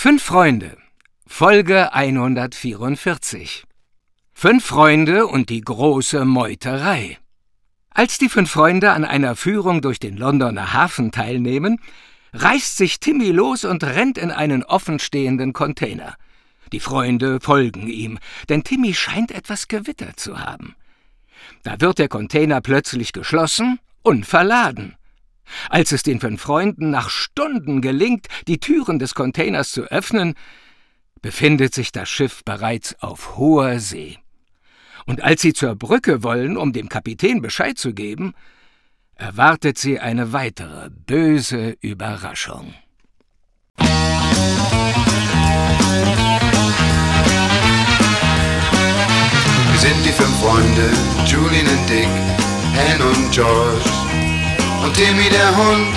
Fünf Freunde, Folge 144. Fünf Freunde und die große Meuterei. Als die fünf Freunde an einer Führung durch den Londoner Hafen teilnehmen, reißt sich Timmy los und rennt in einen offenstehenden Container. Die Freunde folgen ihm, denn Timmy scheint etwas gewittert zu haben. Da wird der Container plötzlich geschlossen und verladen. Als es den fünf Freunden nach Stunden gelingt, die Türen des Containers zu öffnen, befindet sich das Schiff bereits auf hoher See. Und als sie zur Brücke wollen, um dem Kapitän Bescheid zu geben, erwartet sie eine weitere böse Überraschung. Wir sind die fünf Freunde, Julian und Dick, Anne und George und Timmy der Hund.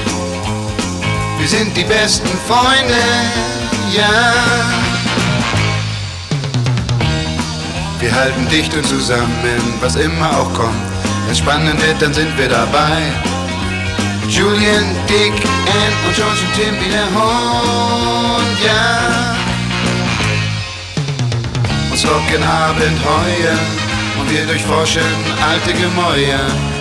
Wir sind die besten Freunde, ja. Wir halten dicht und zusammen, was immer auch kommt. Wenn spannend wird, dann sind wir dabei. Julian, Dick, Ann und George und Timmy der Hund, ja. Uns locken Abenteuer und wir durchforschen alte Gemäuer.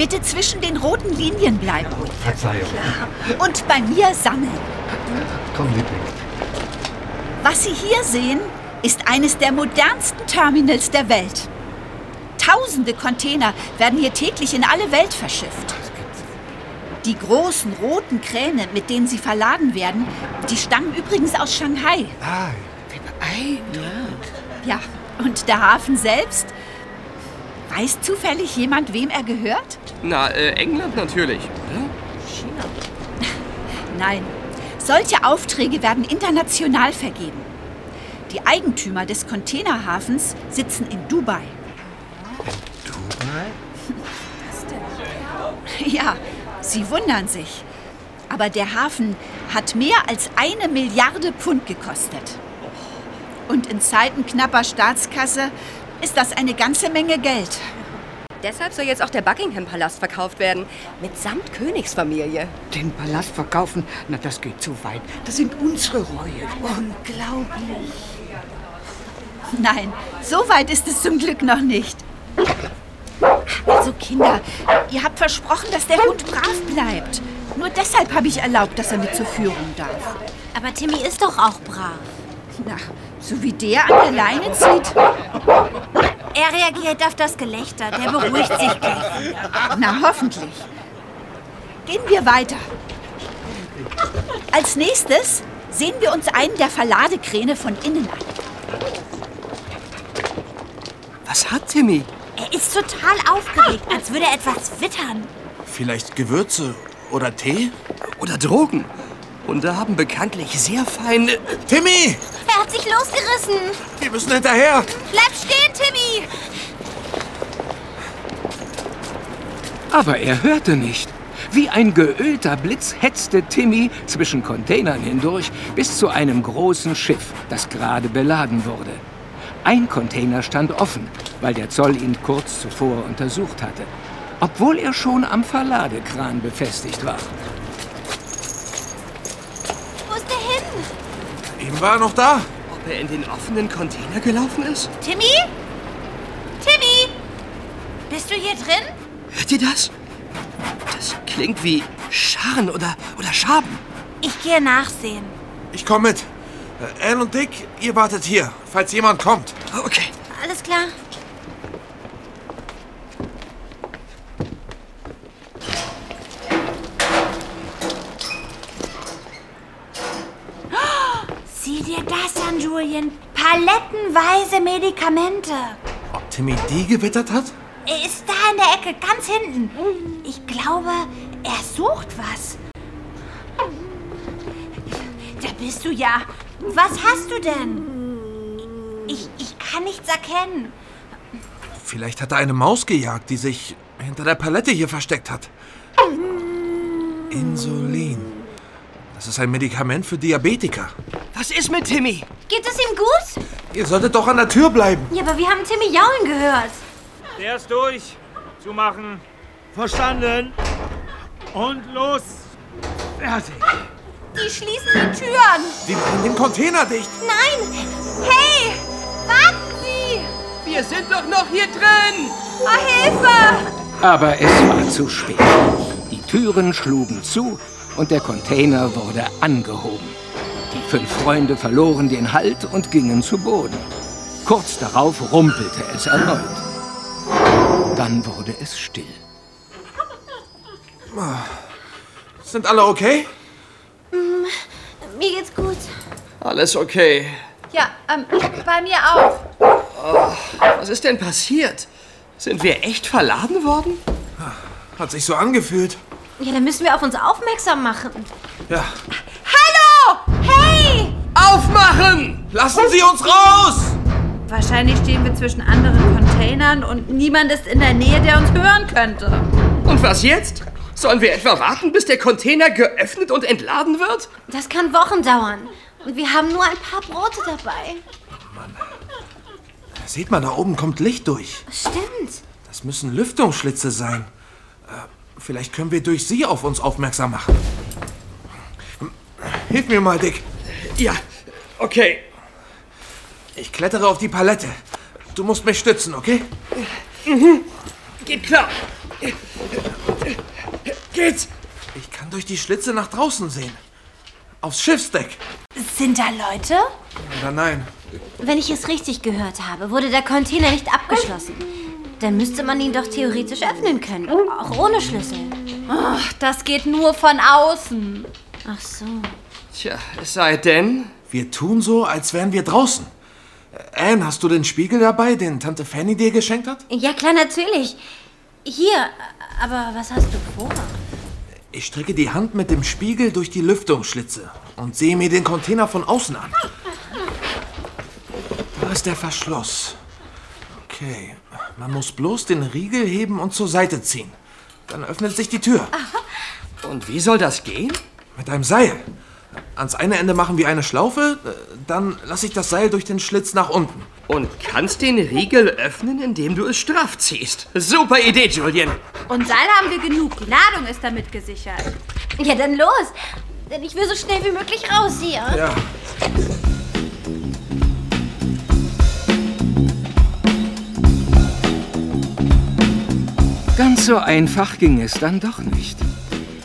Bitte zwischen den roten Linien bleiben. Verzeihung. Und bei mir sammeln. Komm, Liebling. Was Sie hier sehen, ist eines der modernsten Terminals der Welt. Tausende Container werden hier täglich in alle Welt verschifft. Die großen roten Kräne, mit denen sie verladen werden, die stammen übrigens aus Shanghai. Ah, Ja, und der Hafen selbst? Weiß zufällig jemand, wem er gehört? Na, äh, England natürlich, oder? Nein, solche Aufträge werden international vergeben. Die Eigentümer des Containerhafens sitzen in Dubai. Dubai? Ja, Sie wundern sich. Aber der Hafen hat mehr als eine Milliarde Pfund gekostet. Und in Zeiten knapper Staatskasse ist das eine ganze Menge Geld. Deshalb soll jetzt auch der Buckingham-Palast verkauft werden. Mitsamt Königsfamilie. Den Palast verkaufen, na das geht zu weit. Das sind unsere Reue. Unglaublich. Nein, so weit ist es zum Glück noch nicht. Also Kinder, ihr habt versprochen, dass der Hund brav bleibt. Nur deshalb habe ich erlaubt, dass er mit zur Führung darf. Aber Timmy ist doch auch brav. Na, so wie der an der Leine zieht. Er reagiert auf das Gelächter. Der beruhigt sich gleich. Na, hoffentlich. Gehen wir weiter. Als nächstes sehen wir uns einen der Verladekräne von innen an. Was hat Timmy? Er ist total aufgeregt, als würde er etwas wittern. Vielleicht Gewürze oder Tee? Oder Drogen? Hunde haben bekanntlich sehr feine... Timmy! Er hat sich losgerissen. Wir müssen hinterher! Bleib stehen, Timmy. Aber er hörte nicht. Wie ein geölter Blitz hetzte Timmy zwischen Containern hindurch bis zu einem großen Schiff, das gerade beladen wurde. Ein Container stand offen, weil der Zoll ihn kurz zuvor untersucht hatte, obwohl er schon am Verladekran befestigt war. Wo ist der hin? Eben war er noch da. Ob er in den offenen Container gelaufen ist? Timmy? Timmy? Bist du hier drin? Hört ihr das? Das klingt wie Scharren oder, oder Schaben. Ich gehe nachsehen. Ich komme mit. Äh, Anne und Dick, ihr wartet hier, falls jemand kommt. Okay. Alles klar. Oh, Sieh dir das an, Julian. Palettenweise Medikamente. Ob Timmy die gewittert hat? Er ist da in der Ecke, ganz hinten. Ich glaube, er sucht was. Da bist du ja. Was hast du denn? Ich, ich kann nichts erkennen. Vielleicht hat er eine Maus gejagt, die sich hinter der Palette hier versteckt hat. Insulin. Das ist ein Medikament für Diabetiker. Was ist mit Timmy? Geht es ihm gut? Ihr solltet doch an der Tür bleiben. Ja, aber wir haben Timmy jaulen gehört. Der ist durch. Zumachen. Verstanden. Und los. Fertig. Die schließen die Türen. Die machen den Container dicht. Nein! Hey! Warten Sie! Wir sind doch noch hier drin! Oh, Hilfe! Aber es war zu spät. Die Türen schlugen zu und der Container wurde angehoben. Die fünf Freunde verloren den Halt und gingen zu Boden. Kurz darauf rumpelte es erneut. Dann wurde es still. Sind alle okay? Mir geht's gut. Alles okay. Ja, ähm, bei mir auch. Was ist denn passiert? Sind wir echt verladen worden? Hat sich so angefühlt. Ja, dann müssen wir auf uns aufmerksam machen. Ja. Hallo! Hey! Aufmachen! Lassen Sie uns raus! Wahrscheinlich stehen wir zwischen anderen Containern und niemand ist in der Nähe, der uns hören könnte. Und was jetzt? Sollen wir etwa warten, bis der Container geöffnet und entladen wird? Das kann Wochen dauern. Und wir haben nur ein paar Brote dabei. Seht mal, da oben kommt Licht durch. Stimmt. Das müssen Lüftungsschlitze sein. Vielleicht können wir durch sie auf uns aufmerksam machen. Hilf mir mal, Dick. Ja, okay. Ich klettere auf die Palette. Du musst mich stützen, okay? Geht klar. Geht's? Ich kann durch die Schlitze nach draußen sehen. Aufs Schiffsdeck. Sind da Leute? Oder nein? Wenn ich es richtig gehört habe, wurde der Container nicht abgeschlossen. Dann müsste man ihn doch theoretisch öffnen können. Auch ohne Schlüssel. Ach, das geht nur von außen. Ach so. Tja, es sei denn. Wir tun so, als wären wir draußen. Äh, Anne, hast du den Spiegel dabei, den Tante Fanny dir geschenkt hat? Ja, klar, natürlich. Hier, aber was hast du vor? Ich strecke die Hand mit dem Spiegel durch die Lüftungsschlitze und sehe mir den Container von außen an. Da ist der Verschluss. Okay, man muss bloß den Riegel heben und zur Seite ziehen. Dann öffnet sich die Tür. Und wie soll das gehen? Mit einem Seil. Ans eine Ende machen wir eine Schlaufe, äh, dann lasse ich das Seil durch den Schlitz nach unten. Und kannst den Riegel öffnen, indem du es straff ziehst. Super Idee, Julian. Und Seil haben wir genug. Die Ladung ist damit gesichert. Ja, dann los. Denn ich will so schnell wie möglich raus hier. Ja. Ganz so einfach ging es dann doch nicht.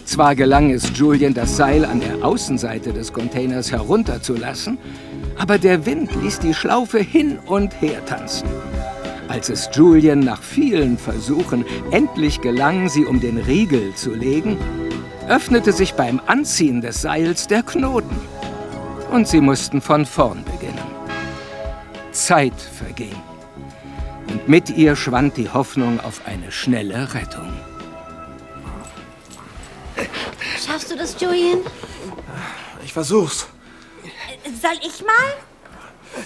Zwar gelang es Julian, das Seil an der Außenseite des Containers herunterzulassen, aber der Wind ließ die Schlaufe hin und her tanzen. Als es Julian nach vielen Versuchen endlich gelang, sie um den Riegel zu legen, öffnete sich beim Anziehen des Seils der Knoten. Und sie mussten von vorn beginnen. Zeit verging. Und mit ihr schwand die Hoffnung auf eine schnelle Rettung. Schaffst du das, Julian? Ich versuch's. Soll ich mal?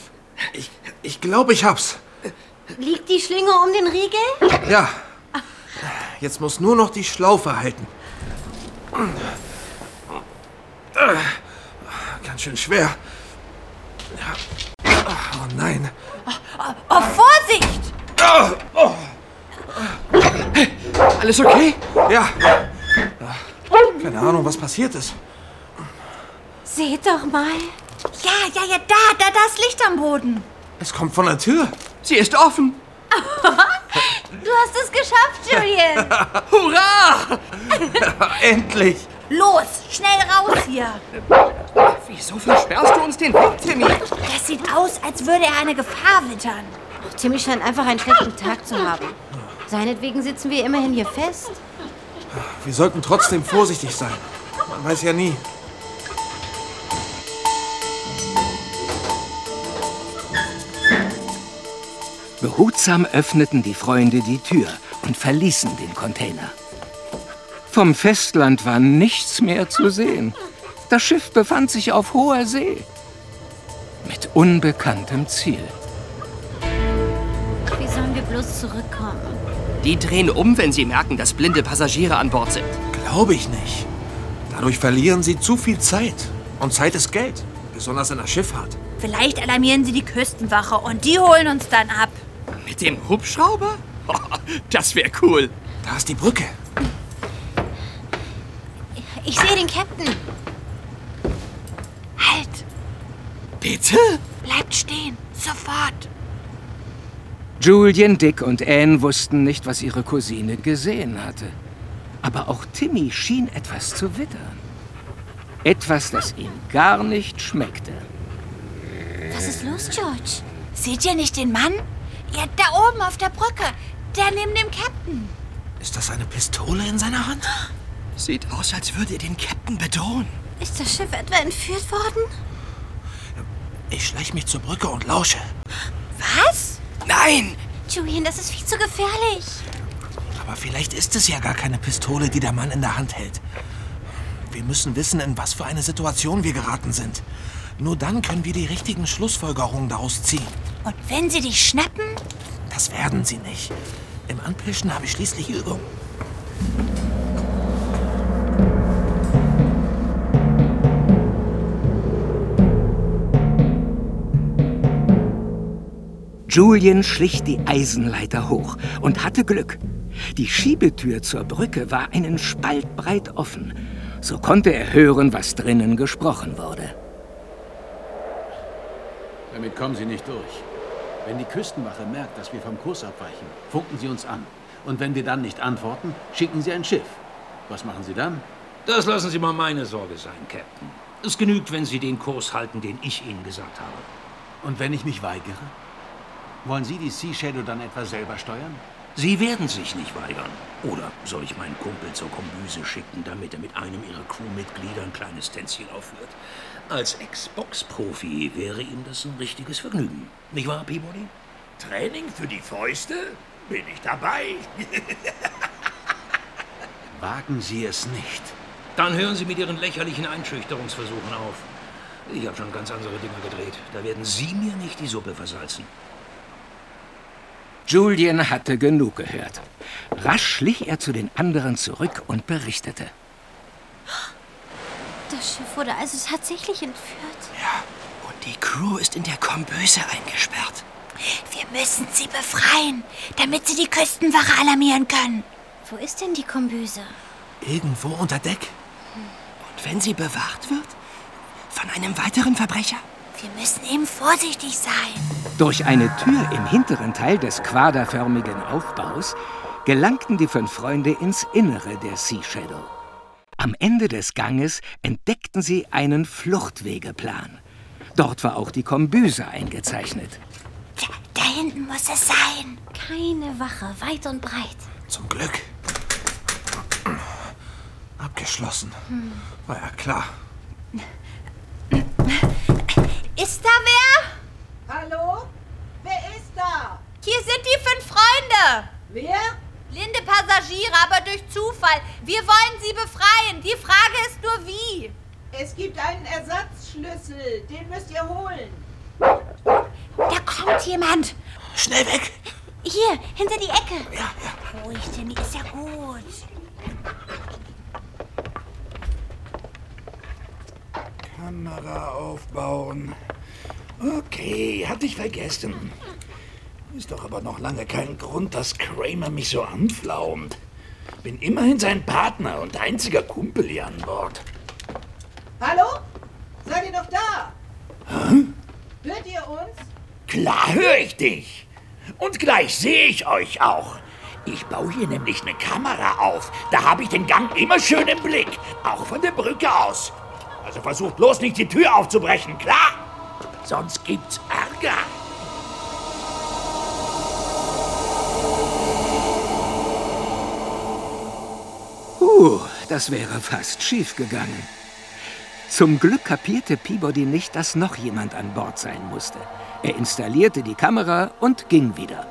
Ich, ich glaube, ich hab's. Liegt die Schlinge um den Riegel? Ja. Jetzt muss nur noch die Schlaufe halten. Ganz schön schwer. Ja. Oh nein. Oh, Vorsicht! Alles okay? Ja. Keine Ahnung, was passiert ist. Seht doch mal. Ja, ja, ja, da, da, da ist Licht am Boden. Es kommt von der Tür. Sie ist offen. Du hast es geschafft, Julian. Hurra! Endlich. Los, schnell raus hier. Wieso versperrst du uns den Weg, Timmy? Das sieht aus, als würde er eine Gefahr wittern. Timmy scheint einfach einen schlechten Tag zu haben. Seinetwegen sitzen wir immerhin hier fest. Wir sollten trotzdem vorsichtig sein. Man weiß ja nie. Behutsam öffneten die Freunde die Tür und verließen den Container. Vom Festland war nichts mehr zu sehen. Das Schiff befand sich auf hoher See. Mit unbekanntem Ziel. bloß zurückkommen. Die drehen um, wenn sie merken, dass blinde Passagiere an Bord sind. Glaube ich nicht. Dadurch verlieren sie zu viel Zeit. Und Zeit ist Geld. Besonders in der Schifffahrt. Vielleicht alarmieren sie die Küstenwache und die holen uns dann ab. Mit dem Hubschrauber? Das wäre cool. Da ist die Brücke. Ich sehe den Captain. Halt! Bitte? Bleibt stehen! Sofort! Julian, Dick und Anne wussten nicht, was ihre Cousine gesehen hatte. Aber auch Timmy schien etwas zu wittern. Etwas, das ihm gar nicht schmeckte. Was ist los, George? Seht ihr nicht den Mann? Ja, da oben auf der Brücke. Der neben dem Captain. Ist das eine Pistole in seiner Hand? Sieht aus, als würde er den Captain bedrohen. Ist das Schiff etwa entführt worden? Ich schleich mich zur Brücke und lausche. Was? Nein! Julian, das ist viel zu gefährlich. Aber vielleicht ist es ja gar keine Pistole, die der Mann in der Hand hält. Wir müssen wissen, in was für eine Situation wir geraten sind. Nur dann können wir die richtigen Schlussfolgerungen daraus ziehen. Und wenn sie dich schnappen? Das werden sie nicht. Im Anpirschen habe ich schließlich Übung. Julian schlich die Eisenleiter hoch und hatte Glück. Die Schiebetür zur Brücke war einen Spalt breit offen. So konnte er hören, was drinnen gesprochen wurde. Damit kommen Sie nicht durch. Wenn die Küstenwache merkt, dass wir vom Kurs abweichen, funken Sie uns an. Und wenn wir dann nicht antworten, schicken Sie ein Schiff. Was machen Sie dann? Das lassen Sie mal meine Sorge sein, Captain. Es genügt, wenn Sie den Kurs halten, den ich Ihnen gesagt habe. Und wenn ich mich weigere? Wollen Sie die Sea Shadow dann etwa selber steuern? Sie werden sich nicht weigern. Oder soll ich meinen Kumpel zur Kombüse schicken, damit er mit einem Ihrer Crewmitglieder ein kleines Tänzchen aufführt? Als Ex-Box-Profi wäre ihm das ein richtiges Vergnügen. Nicht wahr, Peabody? Training für die Fäuste? Bin ich dabei? Wagen Sie es nicht. Dann hören Sie mit Ihren lächerlichen Einschüchterungsversuchen auf. Ich habe schon ganz andere Dinge gedreht. Da werden Sie mir nicht die Suppe versalzen. Julian hatte genug gehört. Rasch schlich er zu den anderen zurück und berichtete. Das Schiff wurde also tatsächlich entführt. Ja, und die Crew ist in der Komböse eingesperrt. Wir müssen sie befreien, damit sie die Küstenwache alarmieren können. Wo ist denn die Kombüse? Irgendwo unter Deck. Und wenn sie bewacht wird? Von einem weiteren Verbrecher? Wir müssen eben vorsichtig sein. Durch eine Tür im hinteren Teil des quaderförmigen Aufbaus gelangten die fünf Freunde ins Innere der Sea Shadow. Am Ende des Ganges entdeckten sie einen Fluchtwegeplan. Dort war auch die Kombüse eingezeichnet. Da, da hinten muss es sein. Keine Wache, weit und breit. Zum Glück. Abgeschlossen. War ja klar. Ist da wer? Hallo? Wer ist da? Hier sind die fünf Freunde. Wer? Blinde Passagiere, aber durch Zufall. Wir wollen sie befreien. Die Frage ist nur wie. Es gibt einen Ersatzschlüssel. Den müsst ihr holen. Da kommt jemand. Schnell weg! Hier, hinter die Ecke. Ja, ja. Ruhig, Timmy, ist ja gut. Kamera aufbauen. Okay, hatte ich vergessen. Ist doch aber noch lange kein Grund, dass Kramer mich so anflaumt. Bin immerhin sein Partner und einziger Kumpel hier an Bord. Hallo? Seid ihr noch da? Hä? Hört ihr uns? Klar höre ich dich. Und gleich sehe ich euch auch. Ich baue hier nämlich eine Kamera auf. Da habe ich den Gang immer schön im Blick. Auch von der Brücke aus. Also versucht bloß nicht die Tür aufzubrechen, klar? Sonst gibt's Ärger. Puh, das wäre fast schief gegangen. Zum Glück kapierte Peabody nicht, dass noch jemand an Bord sein musste. Er installierte die Kamera und ging wieder.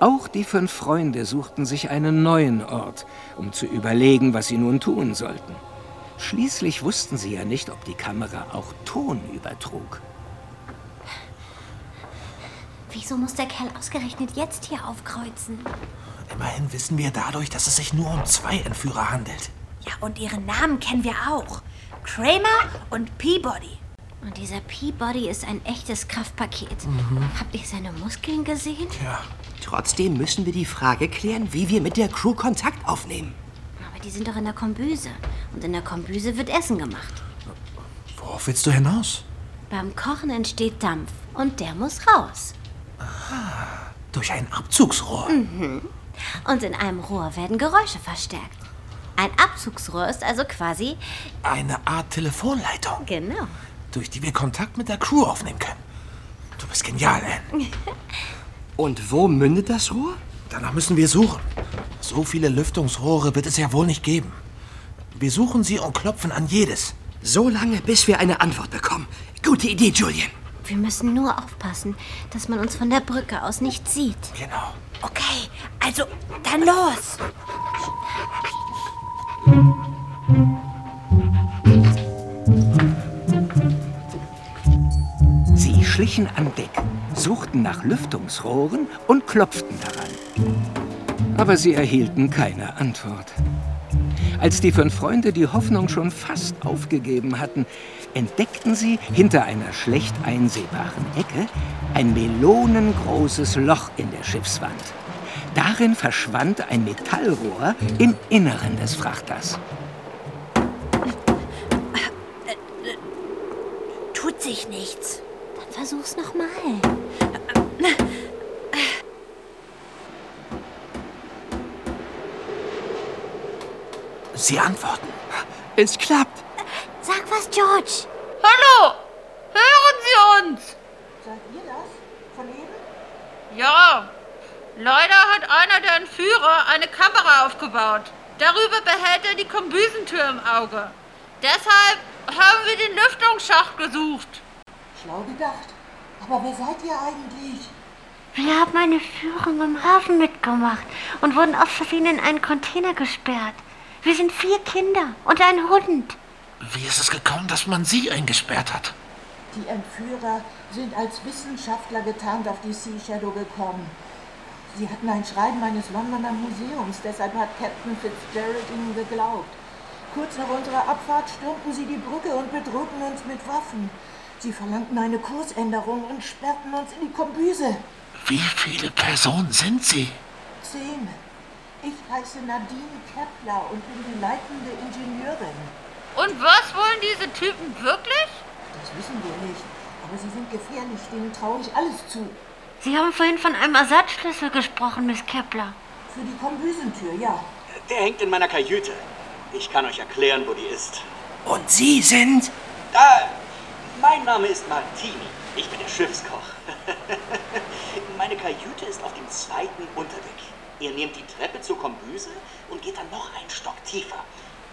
Auch die fünf Freunde suchten sich einen neuen Ort, um zu überlegen, was sie nun tun sollten. Schließlich wussten sie ja nicht, ob die Kamera auch Ton übertrug. Wieso muss der Kerl ausgerechnet jetzt hier aufkreuzen? Immerhin wissen wir dadurch, dass es sich nur um zwei Entführer handelt. Ja, und ihre Namen kennen wir auch. Kramer und Peabody. Und dieser Peabody ist ein echtes Kraftpaket. Mhm. Habt ihr seine Muskeln gesehen? Ja. Trotzdem müssen wir die Frage klären, wie wir mit der Crew Kontakt aufnehmen. Aber die sind doch in der Kombüse. Und in der Kombüse wird Essen gemacht. Worauf willst du hinaus? Beim Kochen entsteht Dampf. Und der muss raus. Durch ein Abzugsrohr. Mhm. Und in einem Rohr werden Geräusche verstärkt. Ein Abzugsrohr ist also quasi. Eine Art Telefonleitung, Genau. durch die wir Kontakt mit der Crew aufnehmen können. Du bist genial, Anne. Und wo mündet das Rohr? Danach müssen wir suchen. So viele Lüftungsrohre wird es ja wohl nicht geben. Wir suchen sie und klopfen an jedes. So lange, bis wir eine Antwort bekommen. Gute Idee, Julian. Wir müssen nur aufpassen, dass man uns von der Brücke aus nicht sieht. Genau. Okay, also dann los. Sie schlichen an Deck, suchten nach Lüftungsrohren und klopften daran. Aber sie erhielten keine Antwort. Als die fünf Freunde die Hoffnung schon fast aufgegeben hatten, entdeckten sie hinter einer schlecht einsehbaren Ecke ein melonengroßes Loch in der Schiffswand. Darin verschwand ein Metallrohr im Inneren des Frachters. Tut sich nichts. Dann versuch's nochmal. Sie antworten. Es klappt. Sag was, George. Hallo! Hören Sie uns! Seid ihr das? Von eben? Ja. Leider hat einer der Entführer eine Kamera aufgebaut. Darüber behält er die Kombüsentür im Auge. Deshalb haben wir den Lüftungsschacht gesucht. Schlau gedacht. Aber wer seid ihr eigentlich? Wir haben eine Führung im Hafen mitgemacht und wurden aus Versehen in einen Container gesperrt. Wir sind vier Kinder und ein Hund. Wie ist es gekommen, dass man sie eingesperrt hat? Die Entführer sind als Wissenschaftler getarnt auf die Sea Shadow gekommen. Sie hatten ein Schreiben eines Londoner Museums, deshalb hat Captain Fitzgerald ihnen geglaubt. Kurz nach unserer Abfahrt stürmten sie die Brücke und bedrohten uns mit Waffen. Sie verlangten eine Kursänderung und sperrten uns in die Kombüse. Wie viele Personen sind sie? Zehn. Ich heiße Nadine Kepler und bin die leitende Ingenieurin. Und was wollen diese Typen wirklich? Das wissen wir nicht. Aber sie sind gefährlich, denen traue ich alles zu. Sie haben vorhin von einem Ersatzschlüssel gesprochen, Miss Kepler. Für die Kombüsentür, ja. Der hängt in meiner Kajüte. Ich kann euch erklären, wo die ist. Und Sie sind? Da, mein Name ist Martini. Ich bin der Schiffskoch. Meine Kajüte ist auf dem zweiten Unterdeck. Ihr nehmt die Treppe zur Kombüse und geht dann noch einen Stock tiefer.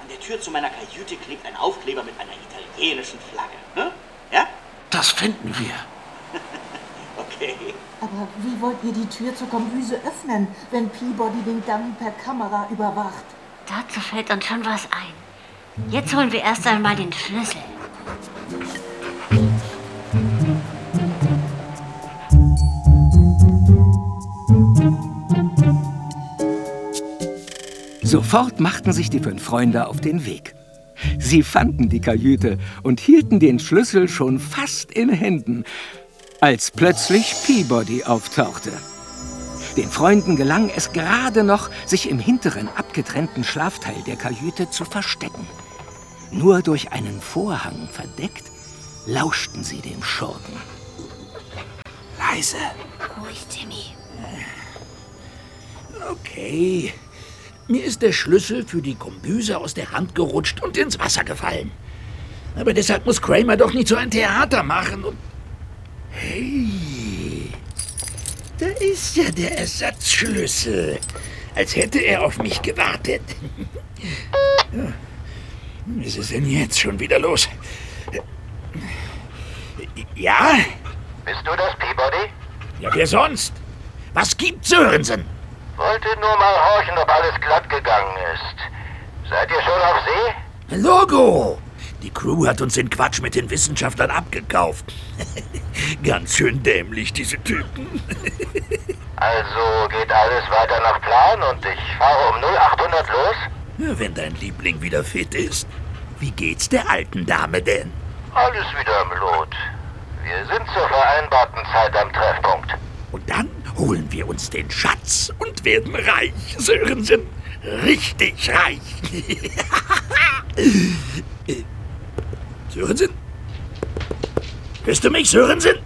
An der Tür zu meiner Kajüte klebt ein Aufkleber mit einer italienischen Flagge. Hm? Ja? Das finden wir. Okay. Aber wie wollt ihr die Tür zur Kombüse öffnen, wenn Peabody den Gang per Kamera überwacht? Dazu fällt uns schon was ein. Jetzt holen wir erst einmal den Schlüssel. Sofort machten sich die fünf Freunde auf den Weg. Sie fanden die Kajüte und hielten den Schlüssel schon fast in Händen, als plötzlich Peabody auftauchte. Den Freunden gelang es gerade noch, sich im hinteren abgetrennten Schlafteil der Kajüte zu verstecken. Nur durch einen Vorhang verdeckt, lauschten sie dem Schurken. Leise. Ruhig, Timmy. Okay. Mir ist der Schlüssel für die Kombüse aus der Hand gerutscht und ins Wasser gefallen. Aber deshalb muss Kramer doch nicht so ein Theater machen und. Hey! Da ist ja der Ersatzschlüssel. Als hätte er auf mich gewartet. Ja. Was ist denn jetzt schon wieder los? Ja? Bist du das, Peabody? Ja, wer sonst? Was gibt's, Sörensen? Wollte nur mal horchen, ob alles glatt gegangen ist. Seid ihr schon auf See? Logo! Die Crew hat uns den Quatsch mit den Wissenschaftlern abgekauft. Ganz schön dämlich, diese Typen. Also geht alles weiter nach Plan und ich fahre um 0800 los? Wenn dein Liebling wieder fit ist. Wie geht's der alten Dame denn? Alles wieder im Lot. Wir sind zur vereinbarten Zeit am Treffpunkt. Und dann holen wir uns den Schatz und werden reich, Sörensen. Richtig reich. Sörensen? Hörst du mich, Sörensen?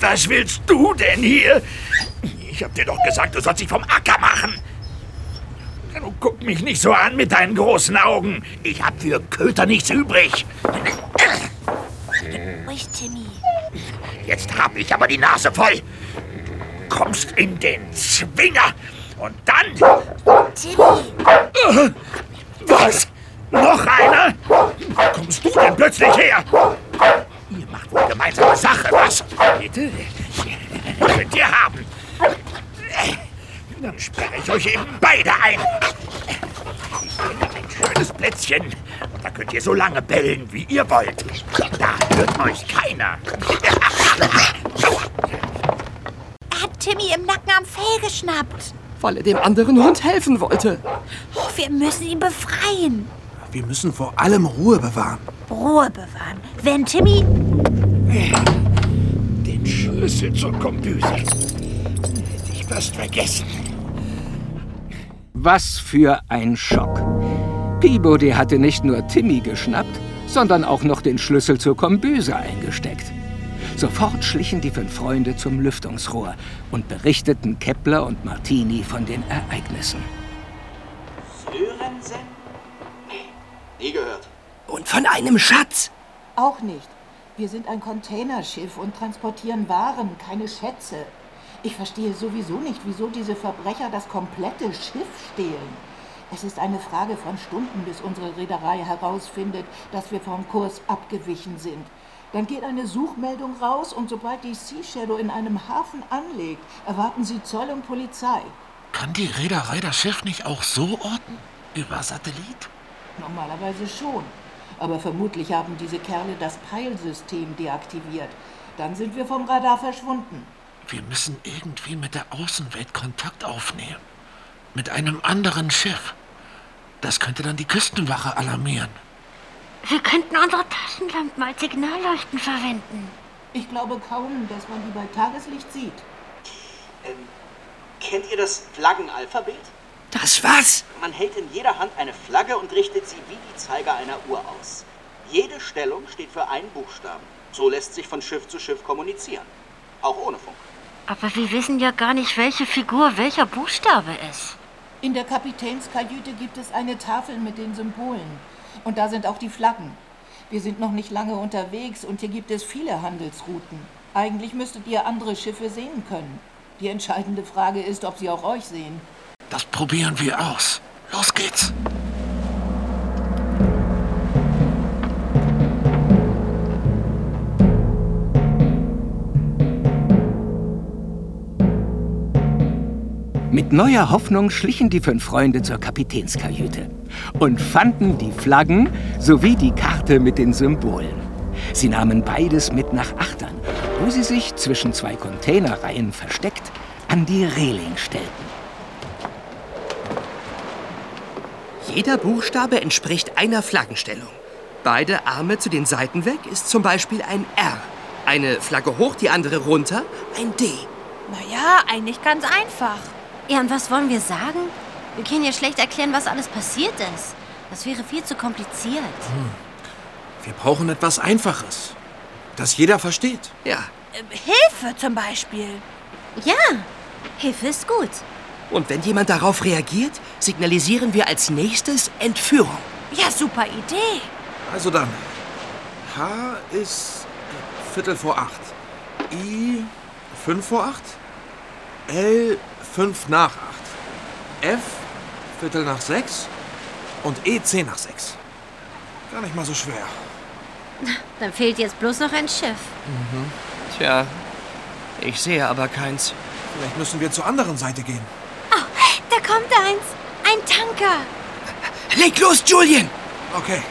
Was willst du denn hier? Ich hab dir doch gesagt, du sollst dich vom Acker machen. Du guck mich nicht so an mit deinen großen Augen. Ich hab für Köter nichts übrig. Ruhig, Timmy. Jetzt hab ich aber die Nase voll. Kommst in den Zwinger und dann... Timmy! Was? Noch einer? Wo kommst du denn plötzlich her? Ihr macht wohl gemeinsame Sache, was? Bitte? Könnt ihr haben. Dann sperre ich euch eben beide ein. Ich ein schönes Plätzchen. Und da könnt ihr so lange bellen, wie ihr wollt. Da hört euch keiner. Er hat Timmy im Nacken am Fell geschnappt. Weil er dem anderen Hund helfen wollte. Oh, wir müssen ihn befreien. Wir müssen vor allem Ruhe bewahren. Ruhe bewahren. Wenn Timmy... Den Schlüssel zur Kombüse. Hätte ich fast vergessen. Was für ein Schock. Peabody hatte nicht nur Timmy geschnappt, sondern auch noch den Schlüssel zur Kombüse eingesteckt. Sofort schlichen die fünf Freunde zum Lüftungsrohr und berichteten Kepler und Martini von den Ereignissen. Sörensen? Nee, nie gehört. Und von einem Schatz. Auch nicht. Wir sind ein Containerschiff und transportieren Waren, keine Schätze. Ich verstehe sowieso nicht, wieso diese Verbrecher das komplette Schiff stehlen. Es ist eine Frage von Stunden, bis unsere Reederei herausfindet, dass wir vom Kurs abgewichen sind. Dann geht eine Suchmeldung raus und sobald die Sea Shadow in einem Hafen anlegt, erwarten sie Zoll und Polizei. Kann die Reederei das Schiff nicht auch so orten? Über Satellit? Normalerweise schon. Aber vermutlich haben diese Kerle das Peilsystem deaktiviert. Dann sind wir vom Radar verschwunden. Wir müssen irgendwie mit der Außenwelt Kontakt aufnehmen. Mit einem anderen Schiff. Das könnte dann die Küstenwache alarmieren. Wir könnten unsere Taschenlampen als Signalleuchten verwenden. Ich glaube kaum, dass man die bei Tageslicht sieht. Ähm, kennt ihr das Flaggenalphabet? Das was? Man hält in jeder Hand eine Flagge und richtet sie wie die Zeiger einer Uhr aus. Jede Stellung steht für einen Buchstaben. So lässt sich von Schiff zu Schiff kommunizieren. Auch ohne Funk. Aber wir wissen ja gar nicht, welche Figur welcher Buchstabe ist. In der Kapitänskajüte gibt es eine Tafel mit den Symbolen. Und da sind auch die Flaggen. Wir sind noch nicht lange unterwegs und hier gibt es viele Handelsrouten. Eigentlich müsstet ihr andere Schiffe sehen können. Die entscheidende Frage ist, ob sie auch euch sehen. Das probieren wir aus. Los geht's. Mit neuer Hoffnung schlichen die fünf Freunde zur Kapitänskajüte und fanden die Flaggen sowie die Karte mit den Symbolen. Sie nahmen beides mit nach Achtern, wo sie sich zwischen zwei Containerreihen versteckt an die Reling stellten. Jeder Buchstabe entspricht einer Flaggenstellung. Beide Arme zu den Seiten weg ist zum Beispiel ein R. Eine Flagge hoch, die andere runter, ein D. Naja, eigentlich ganz einfach. Ja, und was wollen wir sagen? Wir können ja schlecht erklären, was alles passiert ist. Das wäre viel zu kompliziert. Wir brauchen etwas Einfaches, das jeder versteht. Ja. Ähm, Hilfe zum Beispiel. Ja, Hilfe ist gut. Und wenn jemand darauf reagiert, signalisieren wir als nächstes Entführung. Ja, super Idee. Also dann. H ist Viertel vor acht. I fünf vor acht. L fünf nach acht. F Viertel nach sechs. Und E zehn nach sechs. Gar nicht mal so schwer. Dann fehlt jetzt bloß noch ein Schiff. Tja, ich sehe aber keins. Vielleicht müssen wir zur anderen Seite gehen. Oh, da kommt eins. Ein Tanker. Leg los, Julian! Okay.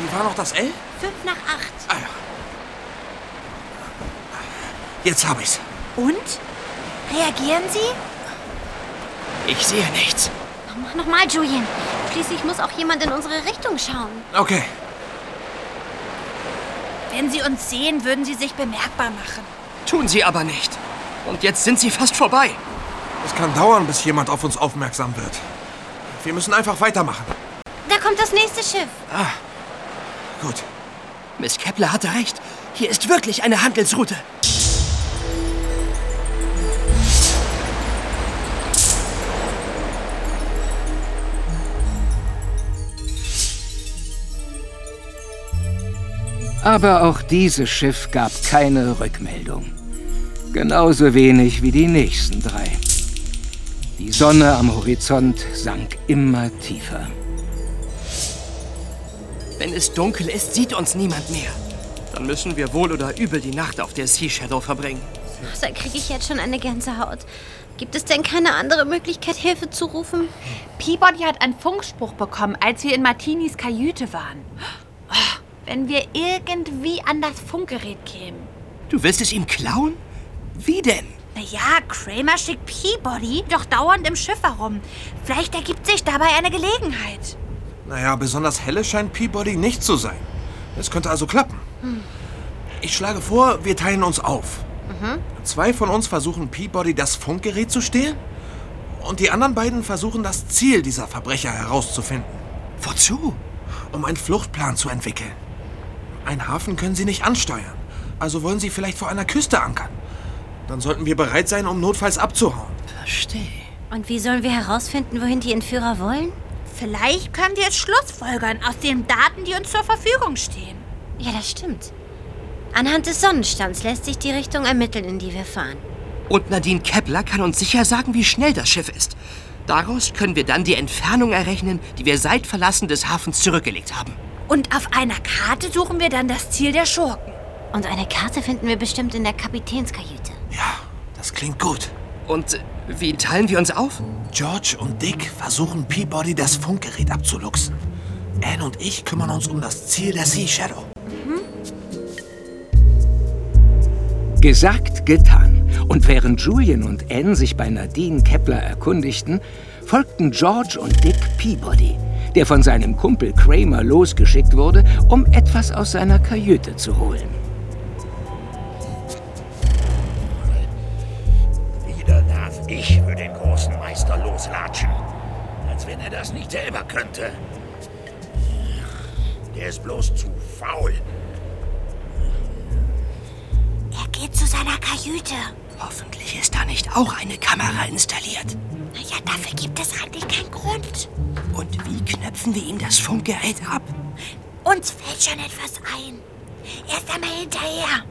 Wie war noch das L? Fünf nach acht. Ah ja. Jetzt hab ich's. Und? Reagieren Sie? Ich sehe nichts. Mach nochmal, Julian. Schließlich muss auch jemand in unsere Richtung schauen. Okay. Wenn Sie uns sehen, würden Sie sich bemerkbar machen. Tun sie aber nicht. Und jetzt sind sie fast vorbei. Es kann dauern, bis jemand auf uns aufmerksam wird. Wir müssen einfach weitermachen. Da kommt das nächste Schiff. Ah, gut. Miss Kepler hatte recht. Hier ist wirklich eine Handelsroute. Aber auch dieses Schiff gab keine Rückmeldung. Genauso wenig wie die nächsten drei. Die Sonne am Horizont sank immer tiefer. Wenn es dunkel ist, sieht uns niemand mehr. Dann müssen wir wohl oder übel die Nacht auf der Sea Shadow verbringen. Ach, da kriege ich jetzt schon eine Gänsehaut. Gibt es denn keine andere Möglichkeit, Hilfe zu rufen? Peabody hat einen Funkspruch bekommen, als wir in Martinis Kajüte waren. Oh, wenn wir irgendwie an das Funkgerät kämen. Du willst es ihm klauen? Wie denn? Naja, Kramer schickt Peabody doch dauernd im Schiff herum. Vielleicht ergibt sich dabei eine Gelegenheit. Naja, besonders helle scheint Peabody nicht zu sein. Es könnte also klappen. Hm. Ich schlage vor, wir teilen uns auf. Mhm. Zwei von uns versuchen Peabody das Funkgerät zu stehlen und die anderen beiden versuchen das Ziel dieser Verbrecher herauszufinden. Wozu? Um einen Fluchtplan zu entwickeln. Einen Hafen können sie nicht ansteuern, also wollen sie vielleicht vor einer Küste ankern. Dann sollten wir bereit sein, um notfalls abzuhauen. Verstehe. Und wie sollen wir herausfinden, wohin die Entführer wollen? Vielleicht können wir es schlussfolgern aus den Daten, die uns zur Verfügung stehen. Ja, das stimmt. Anhand des Sonnenstands lässt sich die Richtung ermitteln, in die wir fahren. Und Nadine Kepler kann uns sicher sagen, wie schnell das Schiff ist. Daraus können wir dann die Entfernung errechnen, die wir seit Verlassen des Hafens zurückgelegt haben. Und auf einer Karte suchen wir dann das Ziel der Schurken. Und eine Karte finden wir bestimmt in der Kapitänskajüte. Das klingt gut. Und äh, wie teilen wir uns auf? George und Dick versuchen Peabody das Funkgerät abzuluxen. Anne und ich kümmern uns um das Ziel der Sea Shadow. Gesagt, getan. Und während Julian und Anne sich bei Nadine Kepler erkundigten, folgten George und Dick Peabody, der von seinem Kumpel Kramer losgeschickt wurde, um etwas aus seiner Kajüte zu holen. Wieder darf ich für den großen Meister loslatschen. Als wenn er das nicht selber könnte. Der ist bloß zu faul. Er geht zu seiner Kajüte. Hoffentlich ist da nicht auch eine Kamera installiert. Naja, dafür gibt es eigentlich keinen Grund. Und wie knöpfen wir ihm das Funkgerät ab? Uns fällt schon etwas ein. Erst einmal hinterher.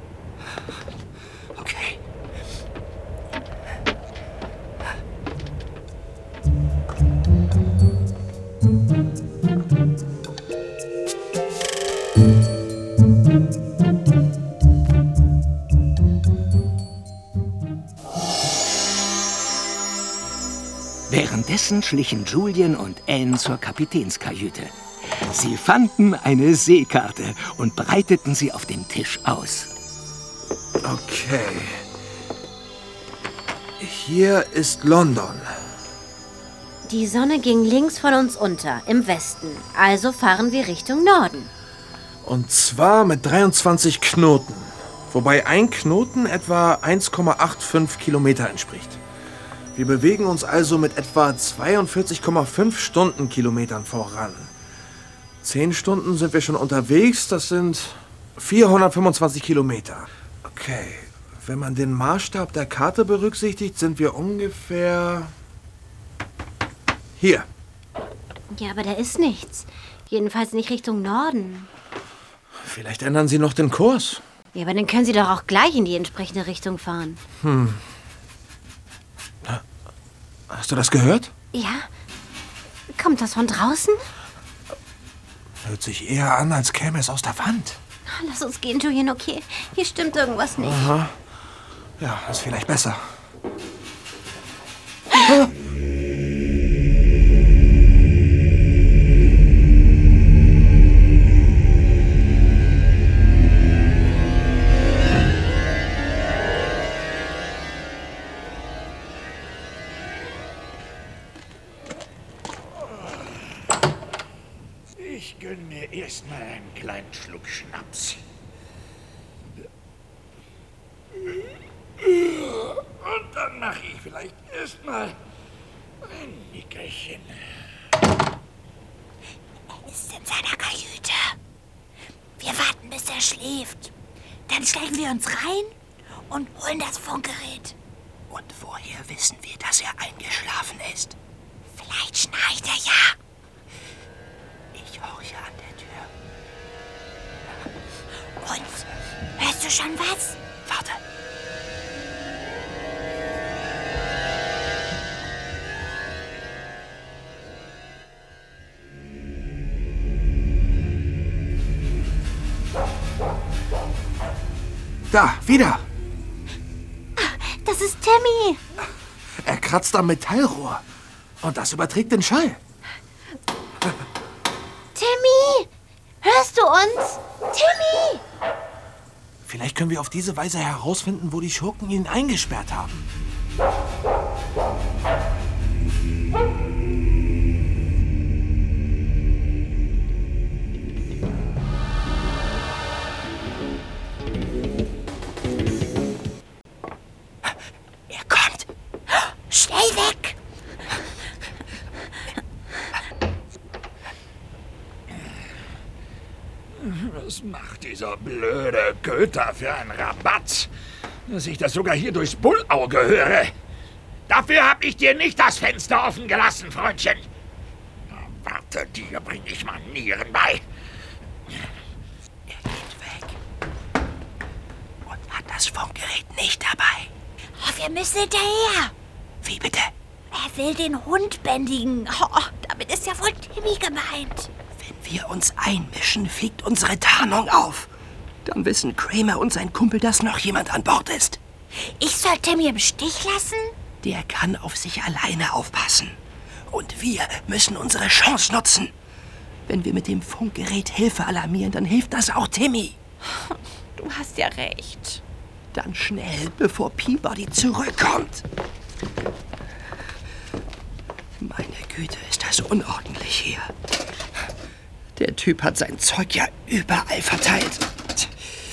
Währenddessen schlichen Julian und Anne zur Kapitänskajüte. Sie fanden eine Seekarte und breiteten sie auf dem Tisch aus. Okay. Hier ist London. Die Sonne ging links von uns unter, im Westen. Also fahren wir Richtung Norden. Und zwar mit 23 Knoten. Wobei ein Knoten etwa 1,85 Kilometer entspricht. Wir bewegen uns also mit etwa 42,5 Stundenkilometern voran. Zehn Stunden sind wir schon unterwegs, das sind 425 Kilometer. Okay, wenn man den Maßstab der Karte berücksichtigt, sind wir ungefähr hier. Ja, aber da ist nichts. Jedenfalls nicht Richtung Norden. Vielleicht ändern Sie noch den Kurs. Ja, aber dann können Sie doch auch gleich in die entsprechende Richtung fahren. Hm. Hast du das gehört? Ja? Kommt das von draußen? Hört sich eher an, als käme es aus der Wand. Lass uns gehen, Julian, okay? Hier stimmt irgendwas nicht. Aha. Ja, ist vielleicht besser. Das überträgt den Schall. Timmy! Hörst du uns? Timmy! Vielleicht können wir auf diese Weise herausfinden, wo die Schurken ihn eingesperrt haben. Köter für einen Rabatz, dass ich das sogar hier durchs Bullauge höre? Dafür hab ich dir nicht das Fenster offen gelassen, Freundchen. Na, Warte, dir bring ich Manieren bei. Und hat das Funkgerät nicht dabei. Oh, wir müssen hinterher. Wie bitte? Er will den Hund bändigen. Oh, damit ist ja wohl Timmy gemeint. Wenn wir uns einmischen, fliegt unsere Tarnung auf. Dann wissen Kramer und sein Kumpel, dass noch jemand an Bord ist. Ich soll Timmy im Stich lassen? Der kann auf sich alleine aufpassen. Und wir müssen unsere Chance nutzen. Wenn wir mit dem Funkgerät Hilfe alarmieren, dann hilft das auch Timmy. Du hast ja recht. Dann schnell, bevor Peabody zurückkommt. Meine Güte, ist das unordentlich hier. Der Typ hat sein Zeug ja überall verteilt.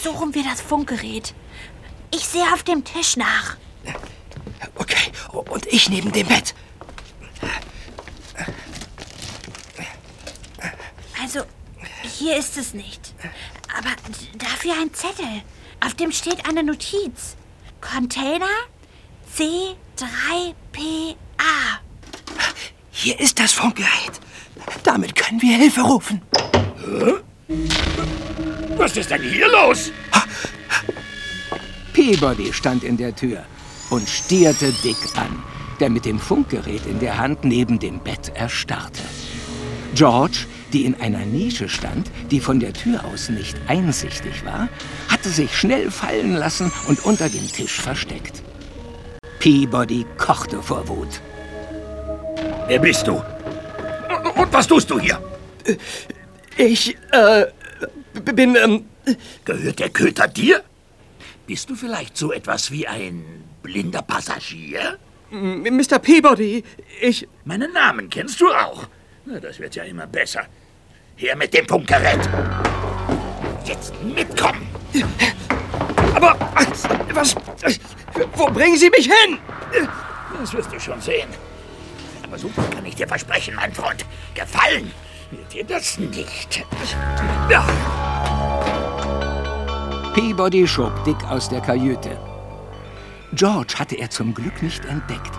Suchen wir das Funkgerät. Ich sehe auf dem Tisch nach. Okay, und ich neben dem Bett. Also, hier ist es nicht. Aber dafür ein Zettel. Auf dem steht eine Notiz. Container C3PA. Hier ist das Funkgerät. Damit können wir Hilfe rufen. Was ist denn hier los? Peabody stand in der Tür und stierte Dick an, der mit dem Funkgerät in der Hand neben dem Bett erstarrte. George, die in einer Nische stand, die von der Tür aus nicht einsichtig war, hatte sich schnell fallen lassen und unter dem Tisch versteckt. Peabody kochte vor Wut. Wer bist du? Und was tust du hier? Ich, äh, bin, ähm... Gehört der Köter dir? Bist du vielleicht so etwas wie ein blinder Passagier? Mr. Peabody, ich... Meinen Namen kennst du auch. Na, das wird ja immer besser. Her mit dem Funkgerät. Jetzt mitkommen. Aber, was... Wo bringen Sie mich hin? Das wirst du schon sehen. Aber so viel kann ich dir versprechen, mein Freund. Gefallen wird dir das nicht. Peabody schob Dick aus der Kajüte. George hatte er zum Glück nicht entdeckt.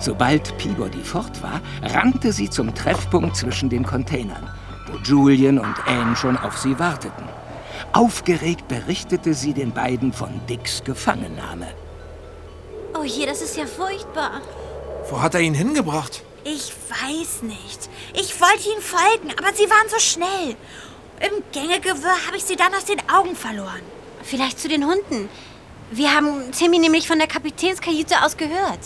Sobald Peabody fort war, rannte sie zum Treffpunkt zwischen den Containern, wo Julian und Anne schon auf sie warteten. Aufgeregt berichtete sie den beiden von Dicks Gefangennahme. Oh je, das ist ja furchtbar. Wo hat er ihn hingebracht? Ich weiß nicht. Ich wollte ihnen folgen, aber sie waren so schnell. Im Gängegewirr habe ich sie dann aus den Augen verloren. Vielleicht zu den Hunden. Wir haben Timmy nämlich von der Kapitänskajüte aus gehört.